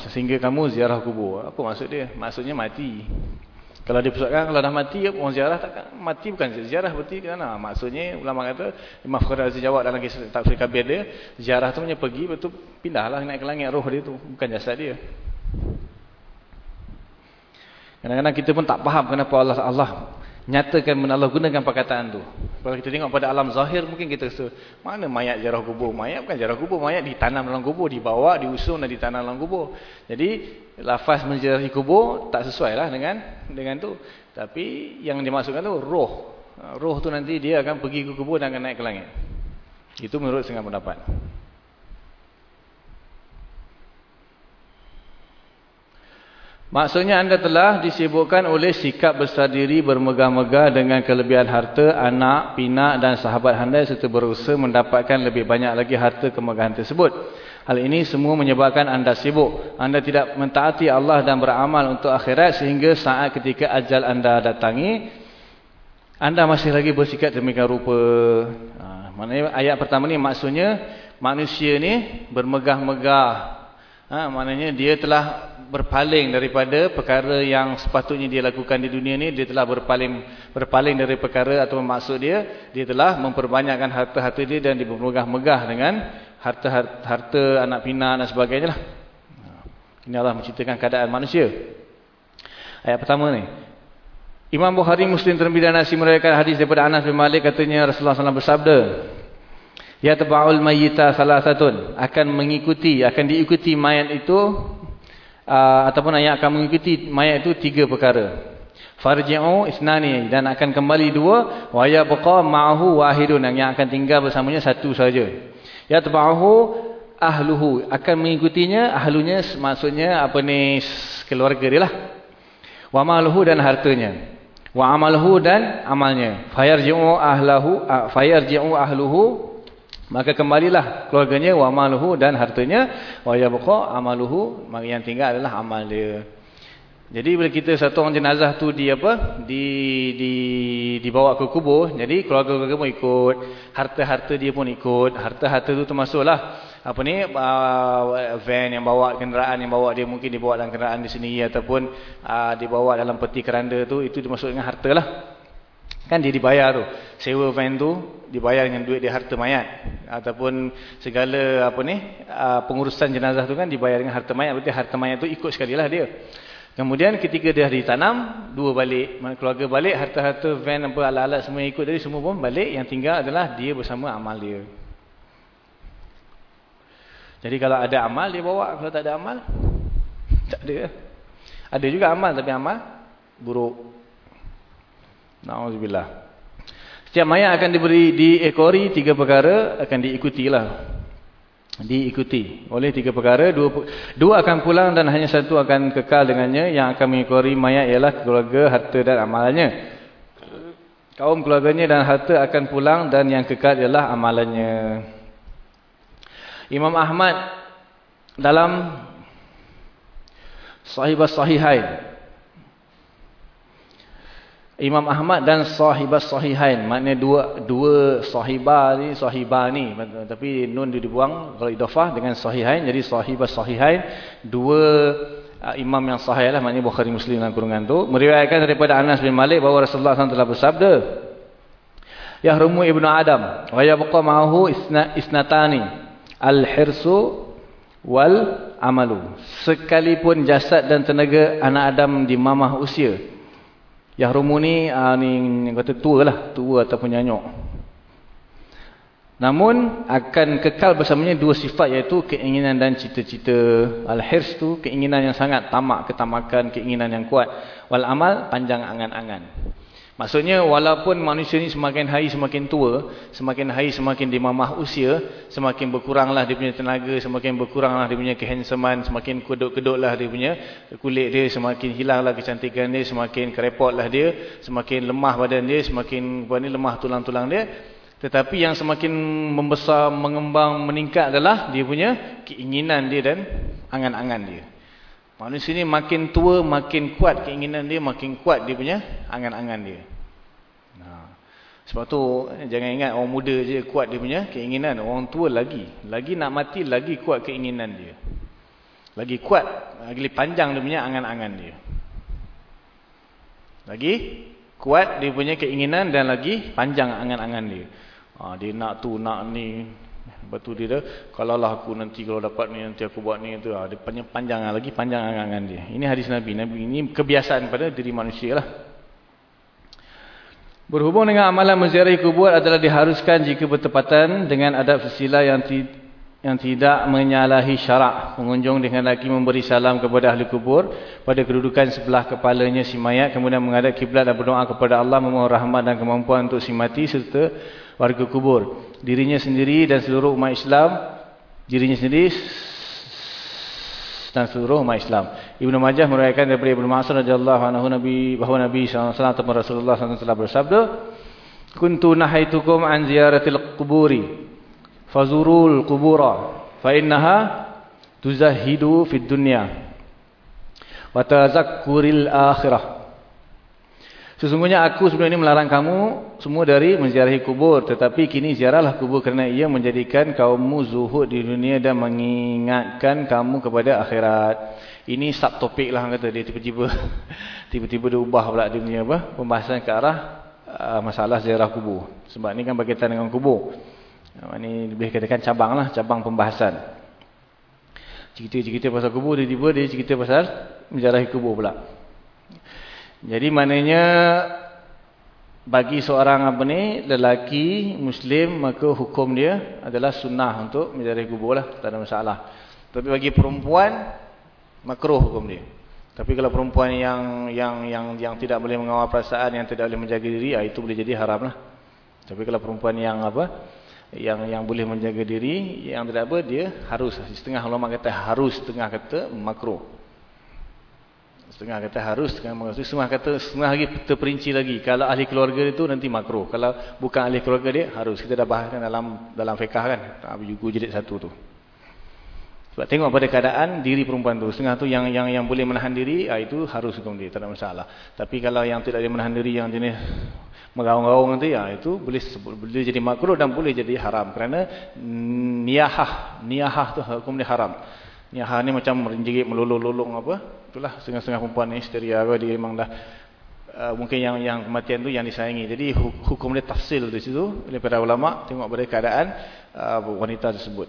sehingga kamu ziarah kubur. Apa maksud dia? Maksudnya mati. Kalau dia pusatkan, kalau dah mati, orang ziarah takkan mati bukan ziarah berarti kerana maksudnya ulama kata Imam Fakhr Razi jawab dalam kisah tafsir kabir dia, ziarah tu punya pergi betul pindahlah naik ke langit roh dia tu, bukan jasad dia. Kadang-kadang kita pun tak faham kenapa Allah Allah nyatakan Allah gunakan perkataan tu. Kalau kita tengok pada alam zahir mungkin kita rasa mana mayat jarah kubur? Mayat bukan jarah kubur, mayat ditanam dalam kubur, dibawa, diusung dan ditanam dalam kubur. Jadi lafaz menjarahi kubur tak sesuai lah dengan dengan tu. Tapi yang dimaksudkan tu roh. Roh tu nanti dia akan pergi ke kubur dan akan naik ke langit. Itu menurut setengah pendapat. Maksudnya anda telah disibukkan oleh sikap besar diri bermegah-megah dengan kelebihan harta, anak, pinak dan sahabat anda serta berusaha mendapatkan lebih banyak lagi harta kemegahan tersebut. Hal ini semua menyebabkan anda sibuk. Anda tidak mentaati Allah dan beramal untuk akhirat sehingga saat ketika ajal anda datangi, anda masih lagi bersikap demikian rupa. Ha, maknanya ayat pertama ni maksudnya manusia ni bermegah-megah. Ha, maknanya dia telah berpaling daripada perkara yang sepatutnya dia lakukan di dunia ni dia telah berpaling berpaling dari perkara atau maksud dia dia telah memperbanyakkan harta-harta dia dan dibermegah-megah dengan harta-harta anak pinak dan sebagainya lah. Ini Allah menceritakan keadaan manusia. Ayat pertama ni. Imam Bukhari Muslim Tirmizi dan Nasi meriwayatkan hadis daripada Anas bin Malik katanya Rasulullah SAW bersabda Ya taba'ul mayyita salah satu akan mengikuti akan diikuti mayat itu uh, ataupun ayat akan mengikuti mayat itu tiga perkara. Farji'u isnani dan akan kembali dua wa yabqa ma'ahu wahidun yang akan tinggal bersamanya satu saja. Ya tabahu ahluhu akan mengikutinya ahlunya maksudnya apa ni keluarga dia lah. Wa maluhu dan hartanya. Wa amaluhu dan amalnya. Fayarji'u ahlahu fayarji'u ahluhu Maka kembalilah keluarganya wa maluhu dan hartanya wa yabqa amaluhu yang tinggal adalah amal dia. Jadi bila kita satu orang jenazah tu di apa? Di di dibawa ke kubur, jadi keluarga-keluarga pun ikut, harta-harta dia pun ikut. Harta-harta tu termasuklah apa ni uh, van yang bawa kenderaan yang bawa dia mungkin dibawa dalam kenderaan di sini ataupun uh, dibawa dalam peti keranda tu itu dimasuk dengan harta lah. Kan dia dibayar tu. Sewa van tu dibayar dengan duit dia harta mayat ataupun segala apa ni pengurusan jenazah tu kan dibayar dengan harta mayat berarti harta mayat tu ikut sekali lah dia. Kemudian ketika dia ditanam, dua balik. Keluarga balik, harta-harta van apa alat-alat semua ikut dari semua pun balik. Yang tinggal adalah dia bersama amal dia. Jadi kalau ada amal, dia bawa. Kalau tak ada amal, tak ada. Ada juga amal, tapi amal buruk. Na'udzubillah. Setiap mayat akan diberi diekori tiga perkara, akan diikutilah. Diikuti. Oleh tiga perkara dua, dua akan pulang dan hanya satu akan kekal dengannya. Yang akan mengikori mayat ialah keluarga, harta dan amalannya. Kaum keluarganya dan harta akan pulang dan yang kekal ialah amalannya. Imam Ahmad dalam sahibah sahihain Imam Ahmad dan sahibah sahihain. Maknanya dua dua sahibah ni, sahibah ni. Tapi nun dia dibuang kalau idafah dengan sahihain. Jadi sahibah sahihain. Dua uh, imam yang sahih lah. Maknanya Bukhari Muslim dalam kurungan tu. Meriwayatkan daripada Anas bin Malik bahawa Rasulullah SAW telah bersabda. Yahrumu ibnu Adam. Wa yabqa ma'ahu isna, isnatani. Al-hirsu wal amalu. Sekalipun jasad dan tenaga anak Adam di mamah usia. Yahrumu ni, uh, ni kata tua lah. Tua ataupun nyanyok. Namun akan kekal bersamanya dua sifat iaitu keinginan dan cita-cita. Al-hirs tu keinginan yang sangat tamak, ketamakan, keinginan yang kuat. Wal amal panjang angan-angan. Maksudnya walaupun manusia ni semakin hari semakin tua, semakin hari semakin dimamah usia, semakin berkuranglah dia punya tenaga, semakin berkuranglah dia punya kehandsoman, semakin kedut-kedutlah dia punya kulit dia, semakin hilanglah kecantikan dia, semakin kerepotlah dia, semakin lemah badan dia, semakin apa ni lemah tulang-tulang dia. Tetapi yang semakin membesar, mengembang, meningkat adalah dia punya keinginan dia dan angan-angan dia. Manusia ni makin tua, makin kuat keinginan dia, makin kuat dia punya angan-angan dia. Nah. Sebab tu jangan ingat orang muda je kuat dia punya keinginan. Orang tua lagi. Lagi nak mati, lagi kuat keinginan dia. Lagi kuat, lagi panjang dia punya angan-angan dia. Lagi kuat dia punya keinginan dan lagi panjang angan-angan dia. Ha, dia nak tu, nak ni, Lepas tu dia kalau lah aku nanti kalau dapat ni, nanti aku buat ni, tu, ha, dia panjang, panjang lagi, panjang angan-angan dia. Ini hadis Nabi. Nabi ini kebiasaan pada diri manusia lah. Berhubung dengan amalan menziarahi kubur adalah diharuskan jika bertepatan dengan adab sesila yang yang tidak menyalahi syarak. Pengunjung dengan lagi memberi salam kepada ahli kubur pada kedudukan sebelah kepalanya si mayat. Kemudian menghadap kiblat dan berdoa kepada Allah memohon rahmat dan kemampuan untuk si mati serta warga kubur dirinya sendiri dan seluruh umat Islam dirinya sendiri dan seluruh umat Islam Ibnu Majah meriwayatkan daripada Ibnu Mas'ud radhiyallahu anhu Nabi bahawa Nabi sallallahu alaihi wasallam Rasulullah sallallahu telah bersabda kuntu nahaitukum an ziyaratil quburi fazurul qubura fa innaha tuzahidu fid dunya wa tazakkuril akhirah Sesungguhnya aku sebelum ini melarang kamu semua dari menziarahi kubur. Tetapi kini ziarahlah kubur kerana ia menjadikan kaummu zuhud di dunia dan mengingatkan kamu kepada akhirat. Ini subtopik lah kata dia tiba-tiba. Tiba-tiba dia ubah pula dia punya apa? Pembahasan ke arah uh, masalah ziarah kubur. Sebab ni kan berkaitan dengan kubur. Ini lebih katakan cabang lah. Cabang pembahasan. Cerita-cerita pasal kubur, tiba-tiba dia cerita pasal menziarahi kubur pula. Jadi maknanya bagi seorang apa ni lelaki muslim maka hukum dia adalah sunnah untuk menjadi kubur lah tak ada masalah. Tapi bagi perempuan makruh hukum dia. Tapi kalau perempuan yang yang yang yang tidak boleh mengawal perasaan yang tidak boleh menjaga diri ah, itu boleh jadi haram lah. Tapi kalau perempuan yang apa yang yang boleh menjaga diri yang tidak apa dia harus setengah ulama kata harus setengah kata makruh. Setengah kata harus, setengah mengasuh. Setengah kata, setengah lagi terperinci lagi. Kalau ahli keluarga itu nanti makro. Kalau bukan ahli keluarga dia, harus. Kita dah bahaskan dalam dalam fiqah kan. Tapi juga jilid satu tu. Sebab tengok pada keadaan diri perempuan tu. Setengah tu yang yang yang boleh menahan diri, ah, itu harus hukum dia. Tak ada masalah. Tapi kalau yang tidak boleh menahan diri, yang jenis meraung-raung nanti, ya, itu boleh, boleh jadi makruh dan boleh jadi haram. Kerana niyahah, niyahah tu hukum dia haram. Niyahah ni macam menjerit, melolong-lolong apa. Itulah setengah-setengah perempuan ni, histeria apa, dia memang dah uh, mungkin yang yang kematian tu yang disayangi. Jadi hukum dia tafsil di situ oleh para ulama tengok pada keadaan uh, wanita tersebut.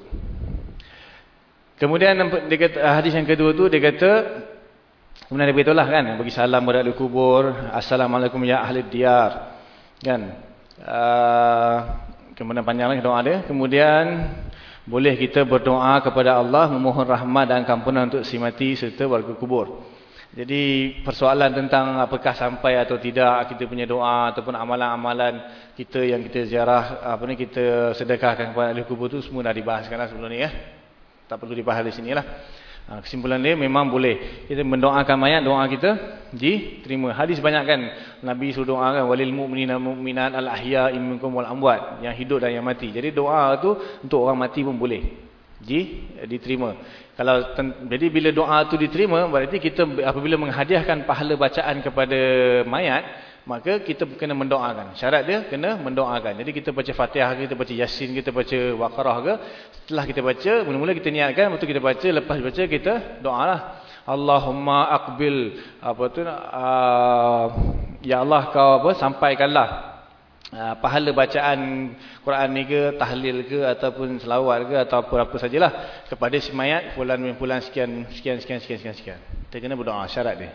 Kemudian dia kata, hadis yang kedua tu dia kata kemudian dia beritahulah kan bagi salam kepada kubur, assalamualaikum ya ahli diyar. Kan? Uh, kemudian panjang lagi doa dia. Kemudian boleh kita berdoa kepada Allah memohon rahmat dan kampunan untuk si mati serta warga kubur. Jadi persoalan tentang apakah sampai atau tidak kita punya doa ataupun amalan-amalan kita yang kita ziarah apa ni kita sedekahkan kepada ahli kubur tu semua dah dibahaskan lah sebelum ni ya tak perlu dibahas di sini lah. Ha, kesimpulan dia memang boleh. Kita mendoakan mayat, doa kita diterima. Hadis banyak kan. Nabi suruh doa kan. Walil mu'minina mu'minat al-ahya iminkum wal-amwat. Yang hidup dan yang mati. Jadi doa tu untuk orang mati pun boleh. Di, diterima. Kalau Jadi bila doa tu diterima, berarti kita apabila menghadiahkan pahala bacaan kepada mayat, maka kita kena mendoakan. Syarat dia kena mendoakan. Jadi kita baca Fatihah, kita baca Yasin, kita baca Waqarah ke, setelah kita baca, mula-mula kita niatkan, betul kita baca, lepas baca kita doalah. Allahumma aqbil apa tu uh, ya Allah kau apa sampaikanlah uh, pahala bacaan Quran ni ke tahlil ke ataupun selawat ke ataupun apa sajalah kepada si mayat fulan fulan sekian sekian sekian sekian sekian sekian. Kita kena berdoa syarat dia.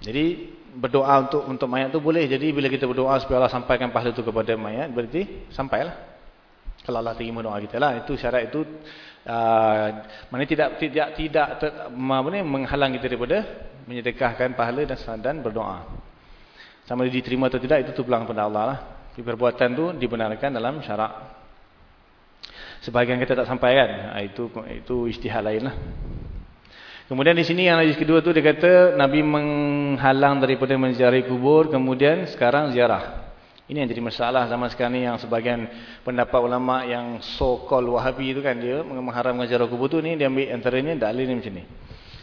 Jadi berdoa untuk untuk mayat tu boleh. Jadi bila kita berdoa supaya Allah sampaikan pahala tu kepada mayat, berarti sampailah. Kalau Allah terima doa kita lah. Itu syarat itu uh, mana tidak tidak tidak ter, apa ni, menghalang kita daripada menyedekahkan pahala dan dan berdoa. Sama dia diterima atau tidak itu tu pulang kepada Allah lah. Perbuatan tu dibenarkan dalam syarak. Sebahagian kita tak sampai kan. Ah, itu itu ijtihad lain lah. Kemudian di sini yang hadis kedua tu dia kata Nabi menghalang daripada menziarahi kubur kemudian sekarang ziarah. Ini yang jadi masalah zaman sekarang ni yang sebagian pendapat ulama yang so called Wahabi tu kan dia mengharamkan ziarah kubur tu ni dia ambil antaranya dalil ni macam ni.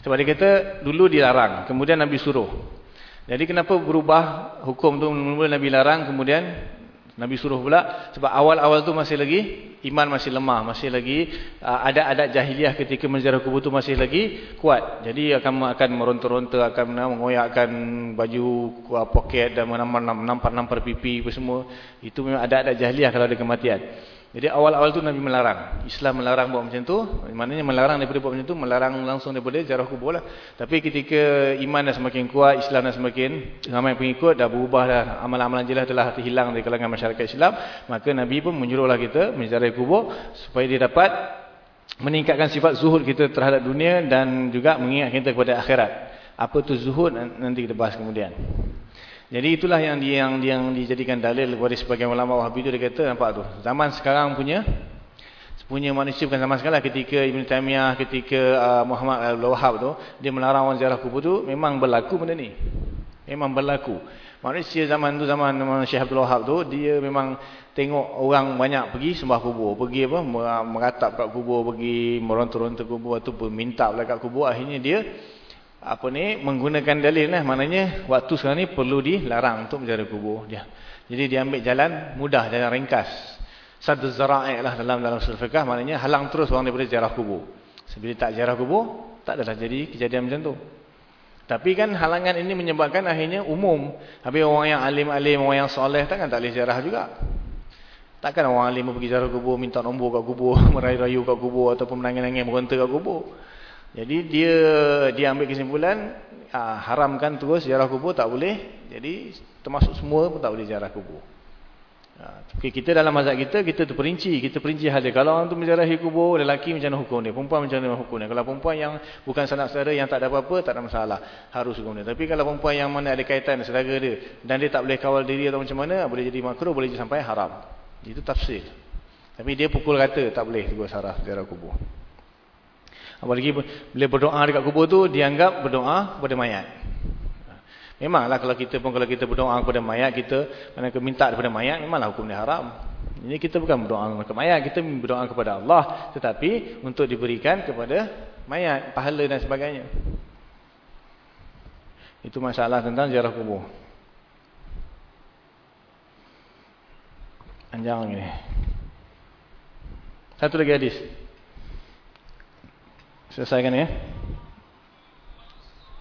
Sebab dia kata dulu dilarang, kemudian Nabi suruh. Jadi kenapa berubah hukum tu mula Nabi larang kemudian Nabi suruh pula sebab awal-awal tu masih lagi iman masih lemah, masih lagi uh, ada adat jahiliah ketika menziarah kubur tu masih lagi kuat. Jadi akan akan meronta-ronta, akan mengoyakkan baju poket dan menampar-nampar pipi apa semua. Itu memang ada adat jahiliah kalau ada kematian. Jadi awal-awal tu Nabi melarang. Islam melarang buat macam tu. Maknanya melarang daripada buat macam tu. Melarang langsung daripada jarah kubur lah. Tapi ketika iman dah semakin kuat. Islam dah semakin ramai pengikut. Dah berubah dah. Amalan-amalan jelas telah hilang dari kalangan masyarakat Islam. Maka Nabi pun menyuruhlah kita menjarah kubur. Supaya dia dapat meningkatkan sifat zuhud kita terhadap dunia. Dan juga mengingat kita kepada akhirat. Apa tu zuhud nanti kita bahas kemudian. Jadi itulah yang yang yang dijadikan dalil kepada sebagian ulama Wahabi itu dia kata nampak tu. Zaman sekarang punya punya manusia bukan zaman sekarang lah, ketika Ibn Taymiyah, ketika uh, Muhammad Al-Wahhab tu dia melarang orang ziarah kubur tu memang berlaku benda ni. Memang berlaku. Manusia zaman tu zaman Syekh Abdul Wahab tu dia memang tengok orang banyak pergi sembah kubur, pergi apa meratap kat kubur, pergi meronta-ronta kubur tu pun minta pula kat kubur akhirnya dia apa ni menggunakan dalil lah maknanya waktu sekarang ni perlu dilarang untuk menjara kubur dia. Jadi dia ambil jalan mudah jalan ringkas. Satu zara'i lah dalam dalam usul fiqh maknanya halang terus orang daripada ziarah kubur. Sebab tak ziarah kubur tak adalah jadi kejadian macam tu. Tapi kan halangan ini menyebabkan akhirnya umum. Habis orang yang alim-alim, orang yang soleh takkan tak boleh ziarah juga. Takkan orang alim pergi ziarah kubur, minta nombor kat kubur, merayu-rayu kat kubur ataupun menangis-nangis meronta kat kubur. Jadi dia dia ambil kesimpulan ha, haramkan terus ziarah kubur tak boleh. Jadi termasuk semua pun tak boleh ziarah kubur. Okay, kita dalam mazhab kita kita tu perinci, kita perinci hal dia. Kalau orang tu menziarahi kubur lelaki macam mana hukum dia? Perempuan macam mana hukum dia? Kalau perempuan yang bukan sanak saudara yang tak ada apa-apa tak ada masalah, harus hukum dia. Tapi kalau perempuan yang mana ada kaitan saudara dia dan dia tak boleh kawal diri atau macam mana, boleh jadi makruh, boleh jadi sampai haram. Itu tafsir. Tapi dia pukul kata tak boleh terus harah ziarah kubur. Apalagi bila berdoa dekat kubur tu dianggap berdoa kepada mayat. Memanglah kalau kita pun kalau kita berdoa kepada mayat kita mana ke minta daripada mayat memanglah hukum dia haram. Ini kita bukan berdoa kepada mayat, kita berdoa kepada Allah tetapi untuk diberikan kepada mayat, pahala dan sebagainya. Itu masalah tentang ziarah kubur. Panjang ini. Satu lagi hadis. Selesaikan ya.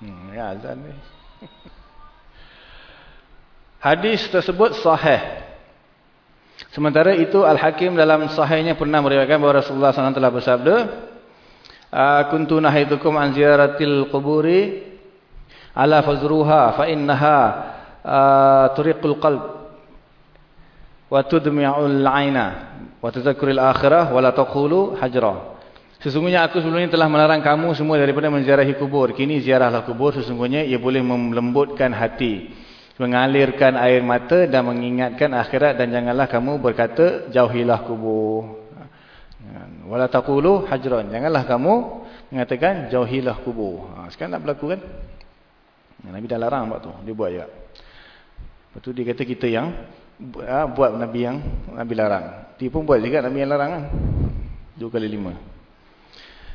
Hmm, ya azan ni. Hadis tersebut sahih. Sementara itu Al-Hakim dalam sahihnya pernah meriwayatkan bahawa Rasulullah SAW telah bersabda, "Kuntu nahaitukum an ziyaratil quburi ala fazruha fa innaha turiqul qalb wa tudmi'ul 'aina wa tadhakkurul akhirah wa la taqulu hajra." Sesungguhnya aku sebelumnya telah melarang kamu semua daripada menziarahi kubur. Kini ziarahlah kubur sesungguhnya ia boleh melembutkan hati mengalirkan air mata dan mengingatkan akhirat dan janganlah kamu berkata jauhilah kubur. Wala taqulu hajran. Janganlah kamu mengatakan jauhilah kubur. Ha, sekarang nak berlaku kan? Nabi dah larang buat tu. Dia buat juga. Lepas tu dia kata kita yang ha, buat Nabi yang Nabi larang. Dia pun buat juga Nabi yang larang kan? Dua kali lima.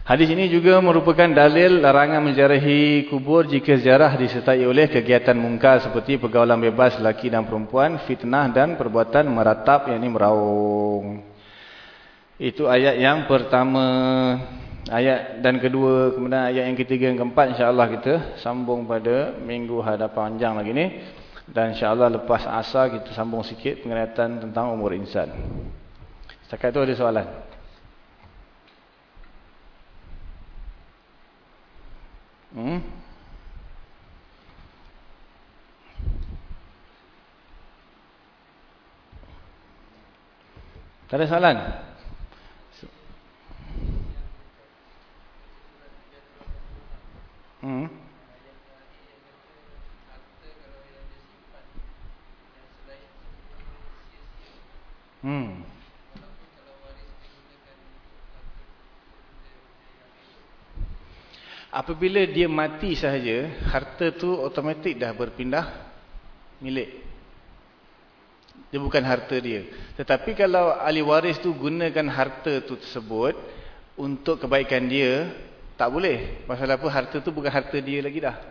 Hadis ini juga merupakan dalil larangan menziarahi kubur jika ziarah disertai oleh kegiatan mungkar seperti pergaulan bebas lelaki dan perempuan, fitnah dan perbuatan meratap yang ini meraung. Itu ayat yang pertama. Ayat dan kedua, kemudian ayat yang ketiga dan keempat insya-Allah kita sambung pada minggu hadapan panjang lagi ni. Dan insya-Allah lepas asar kita sambung sikit penglihatan tentang umur insan. Setakat itu ada soalan. Hmm? Tak ada soalan? Hmm? Hmm. Apabila dia mati sahaja, harta tu otomatik dah berpindah milik. Dia bukan harta dia. Tetapi kalau ahli waris tu gunakan harta tu tersebut untuk kebaikan dia, tak boleh. Pasal apa? Harta tu bukan harta dia lagi dah.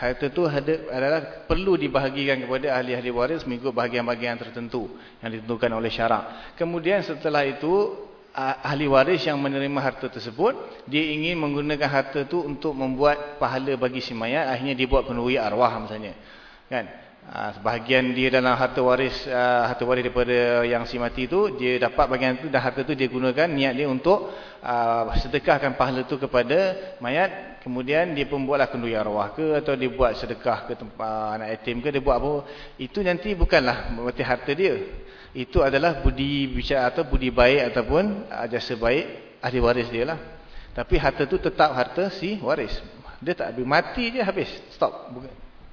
Harta tu ada, adalah perlu dibahagikan kepada ahli-ahli waris mengikut bahagian-bahagian tertentu yang ditentukan oleh syarak. Kemudian setelah itu ahli waris yang menerima harta tersebut dia ingin menggunakan harta tu untuk membuat pahala bagi si mayat. Akhirnya dia buat penuhi arwah misalnya. Kan? Sebahagian dia dalam harta waris harta waris daripada yang si mati tu dia dapat bahagian tu dan harta tu dia gunakan niat dia untuk sedekahkan pahala tu kepada mayat. Kemudian dia pun buatlah kenduri arwah ke atau dia buat sedekah ke tempat anak yatim ke dia buat apa. Itu nanti bukanlah berarti harta dia itu adalah budi bicara atau budi baik ataupun jasa baik ahli waris dia lah. Tapi harta tu tetap harta si waris. Dia tak habis. Mati je habis. Stop.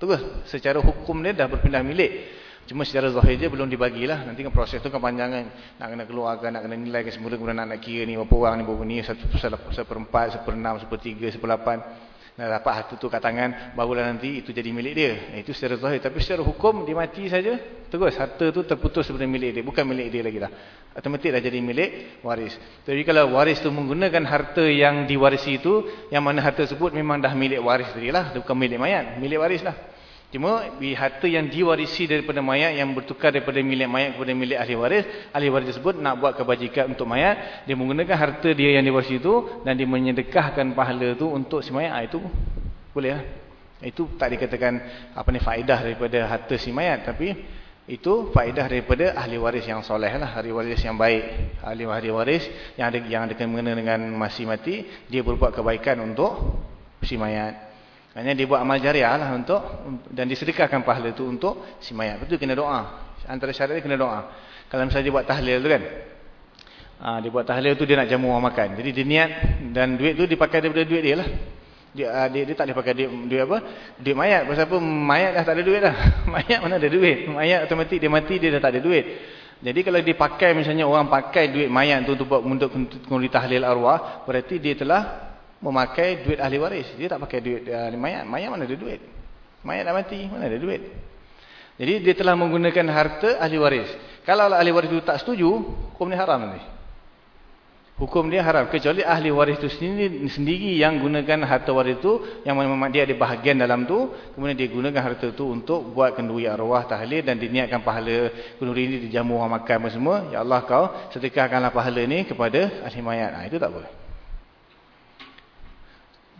Terus secara hukum dia dah berpindah milik. Cuma secara zahir dia belum dibagilah. Nanti kan proses tu kan panjang kan. Nak kena keluarkan, nak kena nilai ke semula. Kemudian nak, nak kira ni berapa orang ni, berapa ni. Satu, seperempat, seperenam, sepertiga, sepelapan nak dapat harta tu kat tangan barulah nanti itu jadi milik dia. Itu secara zahir. Tapi secara hukum dia mati saja terus harta tu terputus daripada milik dia. Bukan milik dia lagi dah. Otomatik dah jadi milik waris. Tapi kalau waris tu menggunakan harta yang diwarisi itu yang mana harta tersebut memang dah milik waris tadi lah. Bukan milik mayat milik waris lah Cuma harta yang diwarisi daripada mayat yang bertukar daripada milik mayat kepada milik ahli waris, ahli waris tersebut nak buat kebajikan untuk mayat, dia menggunakan harta dia yang diwarisi itu dan dia menyedekahkan pahala itu untuk si mayat. Ah, itu boleh lah. Itu tak dikatakan apa ni faedah daripada harta si mayat tapi itu faedah daripada ahli waris yang soleh lah, ahli waris yang baik, ahli ahli waris yang ada yang ada kena dengan masih mati, dia berbuat kebaikan untuk si mayat. Hanya dia buat amal jariah lah untuk dan disedekahkan pahala itu untuk si mayat. Betul kena doa. Antara syarat dia kena doa. Kalau misalnya dia buat tahlil tu kan. Ha, dia buat tahlil tu dia nak jamu orang makan. Jadi dia niat dan duit tu dipakai daripada duit dia lah. Dia, ah, dia, dia tak boleh pakai duit, duit apa? Duit mayat. Pasal apa? Mayat dah tak ada duit dah. mayat mana ada duit? Mayat otomatik dia mati dia dah tak ada duit. Jadi kalau dipakai misalnya orang pakai duit mayat tu untuk buat untuk, untuk, untuk tahlil arwah. Berarti dia telah memakai duit ahli waris. Dia tak pakai duit ahli mayat. Mayat mana ada duit? Mayat dah mati, mana ada duit? Jadi dia telah menggunakan harta ahli waris. Kalau ahli waris itu tak setuju, hukum dia haram nanti. Hukum dia haram. Kecuali ahli waris itu sendiri, sendiri yang gunakan harta waris itu, yang memang dia ada bahagian dalam tu, kemudian dia gunakan harta itu untuk buat kenduri arwah, tahlil dan diniatkan pahala kenduri ini dijamu orang makan semua. Ya Allah kau sedekahkanlah pahala ini kepada ahli mayat. Ha, itu tak boleh.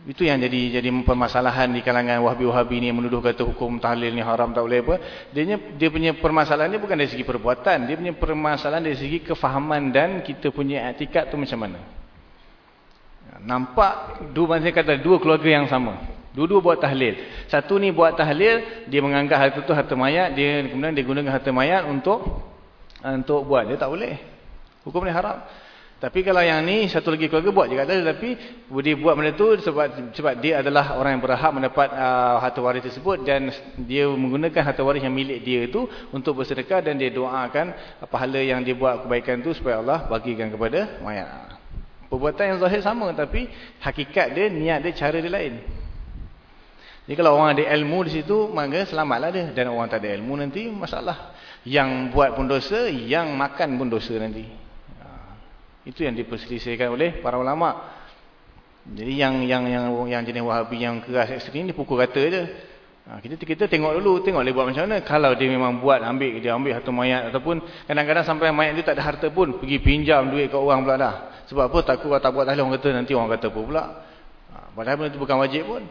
Itu yang jadi jadi permasalahan di kalangan wahabi-wahabi ni menuduh kata hukum tahlil ni haram tak boleh apa. Dia dia punya permasalahan ni bukan dari segi perbuatan, dia punya permasalahan dari segi kefahaman dan kita punya etikad tu macam mana. Nampak dua macam kata dua keluarga yang sama. Dua-dua buat tahlil. Satu ni buat tahlil, dia menganggap harta tu harta mayat, dia kemudian dia gunakan harta mayat untuk untuk buat. Dia tak boleh. Hukum ni haram. Tapi kalau yang ni satu lagi keluarga buat juga tadi tapi dia buat benda tu sebab sebab dia adalah orang yang berhak mendapat uh, harta waris tersebut dan dia menggunakan harta waris yang milik dia itu untuk bersedekah dan dia doakan pahala yang dia buat kebaikan tu supaya Allah bagikan kepada mayat. Perbuatan yang zahir sama tapi hakikat dia niat dia cara dia lain. Jadi kalau orang ada ilmu di situ maka selamatlah dia dan orang tak ada ilmu nanti masalah. Yang buat pun dosa, yang makan pun dosa nanti. Itu yang diperselisihkan oleh para ulama. Jadi yang yang yang yang jenis Wahabi yang keras ekstrim ni pukul kata je. Ha, kita kita tengok dulu, tengok dia buat macam mana. Kalau dia memang buat ambil dia ambil harta mayat ataupun kadang-kadang sampai mayat dia tak ada harta pun pergi pinjam duit kat orang pula dah. Sebab apa? Takut kalau tak buat tahlil orang kata nanti orang kata apa pula. Ha, padahal benda tu bukan wajib pun.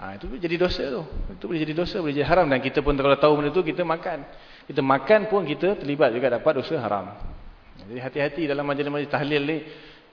Ha, itu jadi dosa tu. Itu boleh jadi dosa, boleh jadi haram dan kita pun kalau tahu benda tu kita makan. Kita makan pun kita terlibat juga dapat dosa haram. Jadi hati-hati dalam majlis-majlis tahlil ni.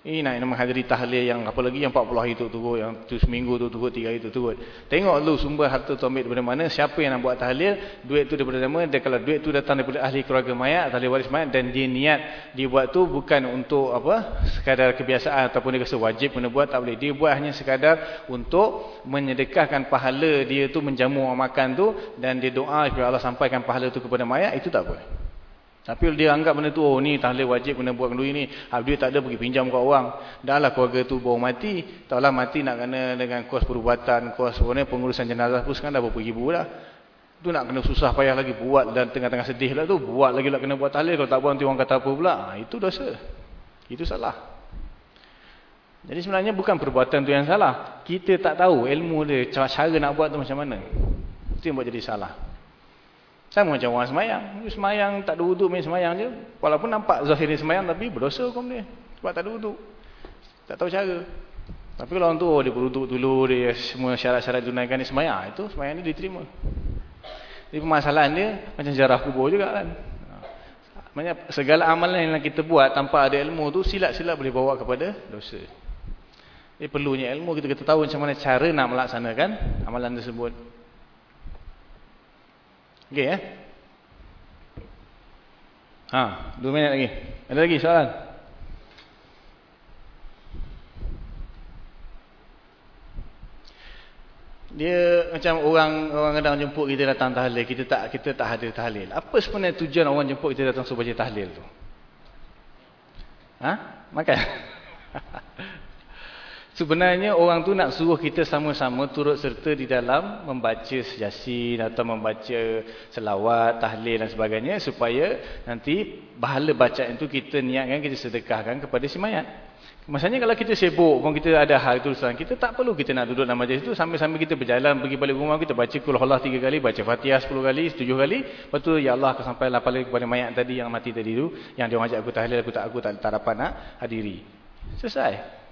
Ini nak menghadiri tahlil yang apa lagi yang 40 hari tu turut, yang tu seminggu tu turut, tiga hari tu turut. Tengok dulu sumber harta tu ambil daripada mana, siapa yang nak buat tahlil, duit tu daripada mana, dan kalau duit tu datang daripada ahli keluarga mayat, ahli waris mayat, dan dia niat dia buat tu bukan untuk apa sekadar kebiasaan ataupun dia rasa wajib kena buat, tak boleh. Dia buat hanya sekadar untuk menyedekahkan pahala dia tu menjamu orang makan tu, dan dia doa supaya Allah sampaikan pahala tu kepada mayat, itu tak boleh. Tapi dia anggap benda tu, oh ni tahlil wajib kena buat kenduri ni. Ha, dia tak ada pergi pinjam kat orang. Dah lah keluarga tu baru mati. Taklah mati nak kena dengan kos perubatan, kos pengurusan jenazah pun sekarang dah berapa ribu dah. Tu nak kena susah payah lagi buat dan tengah-tengah sedih lah tu. Buat lagi lah kena buat tahlil. Kalau tak buat nanti orang kata apa pula. Ha, itu dosa. Itu salah. Jadi sebenarnya bukan perbuatan tu yang salah. Kita tak tahu ilmu dia, cara nak buat tu macam mana. Itu yang buat jadi salah. Sama macam orang semayang. Semayang tak ada wuduk main semayang je. Walaupun nampak zahir semayang tapi berdosa hukum dia. Sebab tak ada wuduk. Tak tahu cara. Tapi kalau orang tu oh, dia berwuduk dulu, dia semua syarat-syarat tunaikan dia semayang. Itu semayang dia diterima. Jadi permasalahan dia macam sejarah kubur juga kan. Maksudnya segala amalan yang kita buat tanpa ada ilmu tu silat-silat boleh bawa kepada dosa. Jadi perlunya ilmu kita kita tahu macam mana cara nak melaksanakan amalan tersebut. Okey ya. Ha, dua minit lagi. Ada lagi soalan? Dia macam orang orang kadang jemput kita datang tahlil, kita tak kita tak hadir tahlil. Apa sebenarnya tujuan orang jemput kita datang baca tahlil tu? Ha? Makan. Sebenarnya orang tu nak suruh kita sama-sama turut serta di dalam membaca yasin atau membaca selawat, tahlil dan sebagainya supaya nanti bahala bacaan itu kita niatkan, kita sedekahkan kepada si mayat. Maksudnya kalau kita sibuk, kalau kita ada hal tulisan, kita tak perlu kita nak duduk dalam majlis itu sambil-sambil kita berjalan pergi balik rumah kita baca kul Allah tiga kali, baca Fatihah sepuluh kali, tujuh kali. Lepas tu ya Allah akan sampai lapar kepada mayat tadi yang mati tadi itu yang dia ajak aku tahlil aku tak aku tak, tak dapat nak hadiri. Selesai.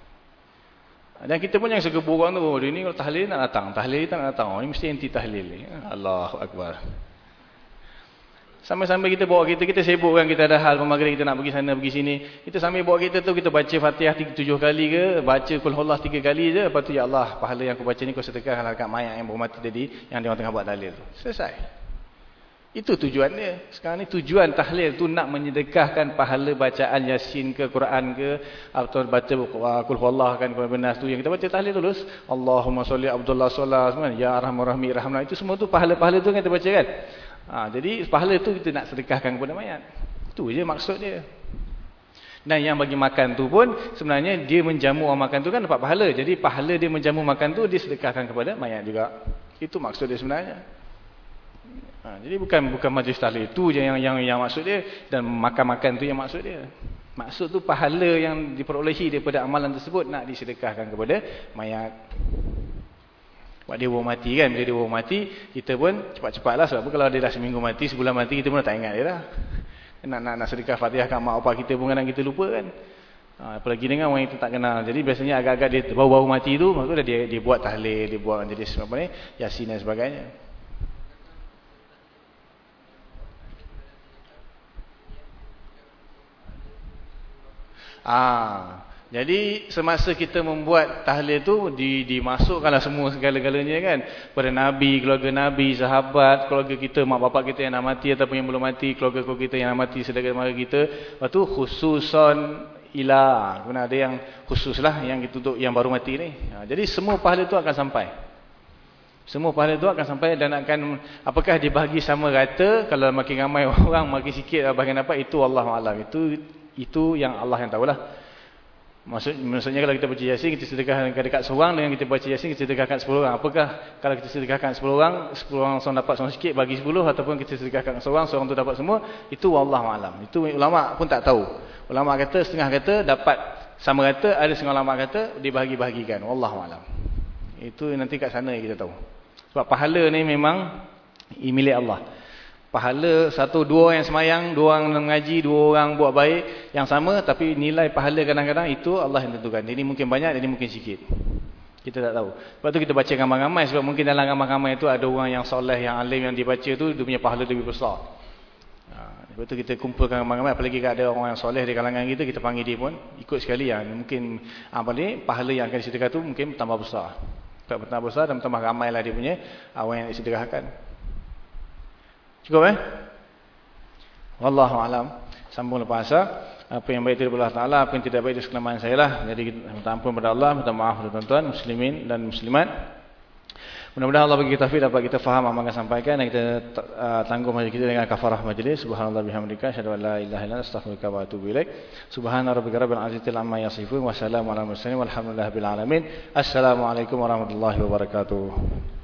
Dan kita pun yang segebu orang tu, oh, dia ni kalau tahlil nak datang, tahlil tak nak datang. Oh, ini mesti anti tahlil ni. Allahu akbar. Sambil-sambil kita bawa kita, kita sibuk kan kita ada hal pemagri kita nak pergi sana pergi sini. Kita sambil bawa kita tu kita baca Fatihah tujuh kali ke, baca Qul Huwallah tiga kali je, lepas tu ya Allah, pahala yang aku baca ni kau sedekah kat mayat yang baru mati tadi yang dia orang tengah buat tahlil tu. Selesai. Itu tujuan dia. Sekarang ni tujuan tahlil tu nak menyedekahkan pahala bacaan Yasin ke Quran ke atau baca Qul huwallah kan Quran benas tu yang kita baca tahlil terus Allahumma sholli Abdullah sallallahu alaihi ya arhamar rahmi rahmana itu semua tu pahala-pahala tu yang kita baca kan. Ha, jadi pahala tu kita nak sedekahkan kepada mayat. Tu je maksud dia. Dan yang bagi makan tu pun sebenarnya dia menjamu orang makan tu kan dapat pahala. Jadi pahala dia menjamu makan tu dia sedekahkan kepada mayat juga. Itu maksud dia sebenarnya. Ha, jadi bukan bukan majlis tahlil itu je yang yang yang maksud dia dan makan-makan tu yang maksud dia. Maksud tu pahala yang diperolehi daripada amalan tersebut nak disedekahkan kepada mayat. Sebab dia baru mati kan. Bila dia baru mati, kita pun cepat-cepatlah. Sebab kalau dia dah seminggu mati, sebulan mati, kita pun tak ingat dia dah. Nak, nak, nak sedekah fatihah kat mak opak kita pun kadang kita lupa kan. Ha, apalagi dengan orang itu tak kenal. Jadi biasanya agak-agak dia baru-baru mati tu, maka dia, dia buat tahlil, dia buat jadi apa ni, yasin dan sebagainya. Ah, jadi semasa kita membuat tahlil tu di, dimasukkanlah semua segala-galanya kan pada nabi, keluarga nabi, sahabat, keluarga kita, mak bapak kita yang dah mati ataupun yang belum mati, keluarga-keluarga kita yang dah mati sedara mara kita. Lepas tu khususon ila, guna ada yang khususlah yang kita untuk yang baru mati ni. Ha, jadi semua pahala tu akan sampai. Semua pahala tu akan sampai dan akan apakah dibahagi sama rata kalau makin ramai orang makin sikit bahagian apa itu Allah alam. Itu itu yang Allah yang tahulah. Maksud, maksudnya kalau kita baca yasin, kita sedekahkan dekat seorang dengan kita baca yasin, kita sedekahkan 10 orang. Apakah kalau kita sedekahkan 10 orang, 10 orang seorang dapat seorang sikit bagi 10 ataupun kita sedekahkan seorang, seorang tu dapat semua, itu Allah alam. Itu ulama pun tak tahu. Ulama kata setengah kata dapat sama kata, ada setengah ulama kata dibahagi-bahagikan. Allah alam. Itu nanti kat sana kita tahu. Sebab pahala ni memang milik Allah pahala satu dua yang semayang, dua orang mengaji, dua orang buat baik yang sama tapi nilai pahala kadang-kadang itu Allah yang tentukan. Ini mungkin banyak, ini mungkin sikit. Kita tak tahu. Sebab tu kita baca ramai-ramai sebab mungkin dalam ramai-ramai itu ada orang yang soleh, yang alim yang dibaca tu dia punya pahala lebih besar. Ha, sebab tu kita kumpulkan ramai-ramai apalagi kalau ada orang yang soleh di kalangan kita, kita panggil dia pun ikut sekali yang mungkin apa ni pahala yang akan disedekahkan tu mungkin tambah besar. Tak besar dan tambah ramailah dia punya orang yang disedekahkan. Cukup eh? Wallahu alam. Sambung lepas asa. Apa yang baik itu Allah Taala, apa yang tidak baik itu kelemahan saya lah. Jadi kita minta ampun kepada Allah, minta maaf kepada tuan-tuan muslimin dan muslimat. Mudah-mudahan Allah bagi kita dapat kita faham apa yang sampaikan dan kita uh, tangguh majlis kita dengan kafarah majlis. Subhanallah bihamdika asyhadu an la ilaha illa anta astaghfiruka wa atubu ilaik. Subhana rabbika rabbil izzati amma yasifun wa salamun alal mursalin walhamdulillahi rabbil alamin. Assalamualaikum warahmatullahi wabarakatuh.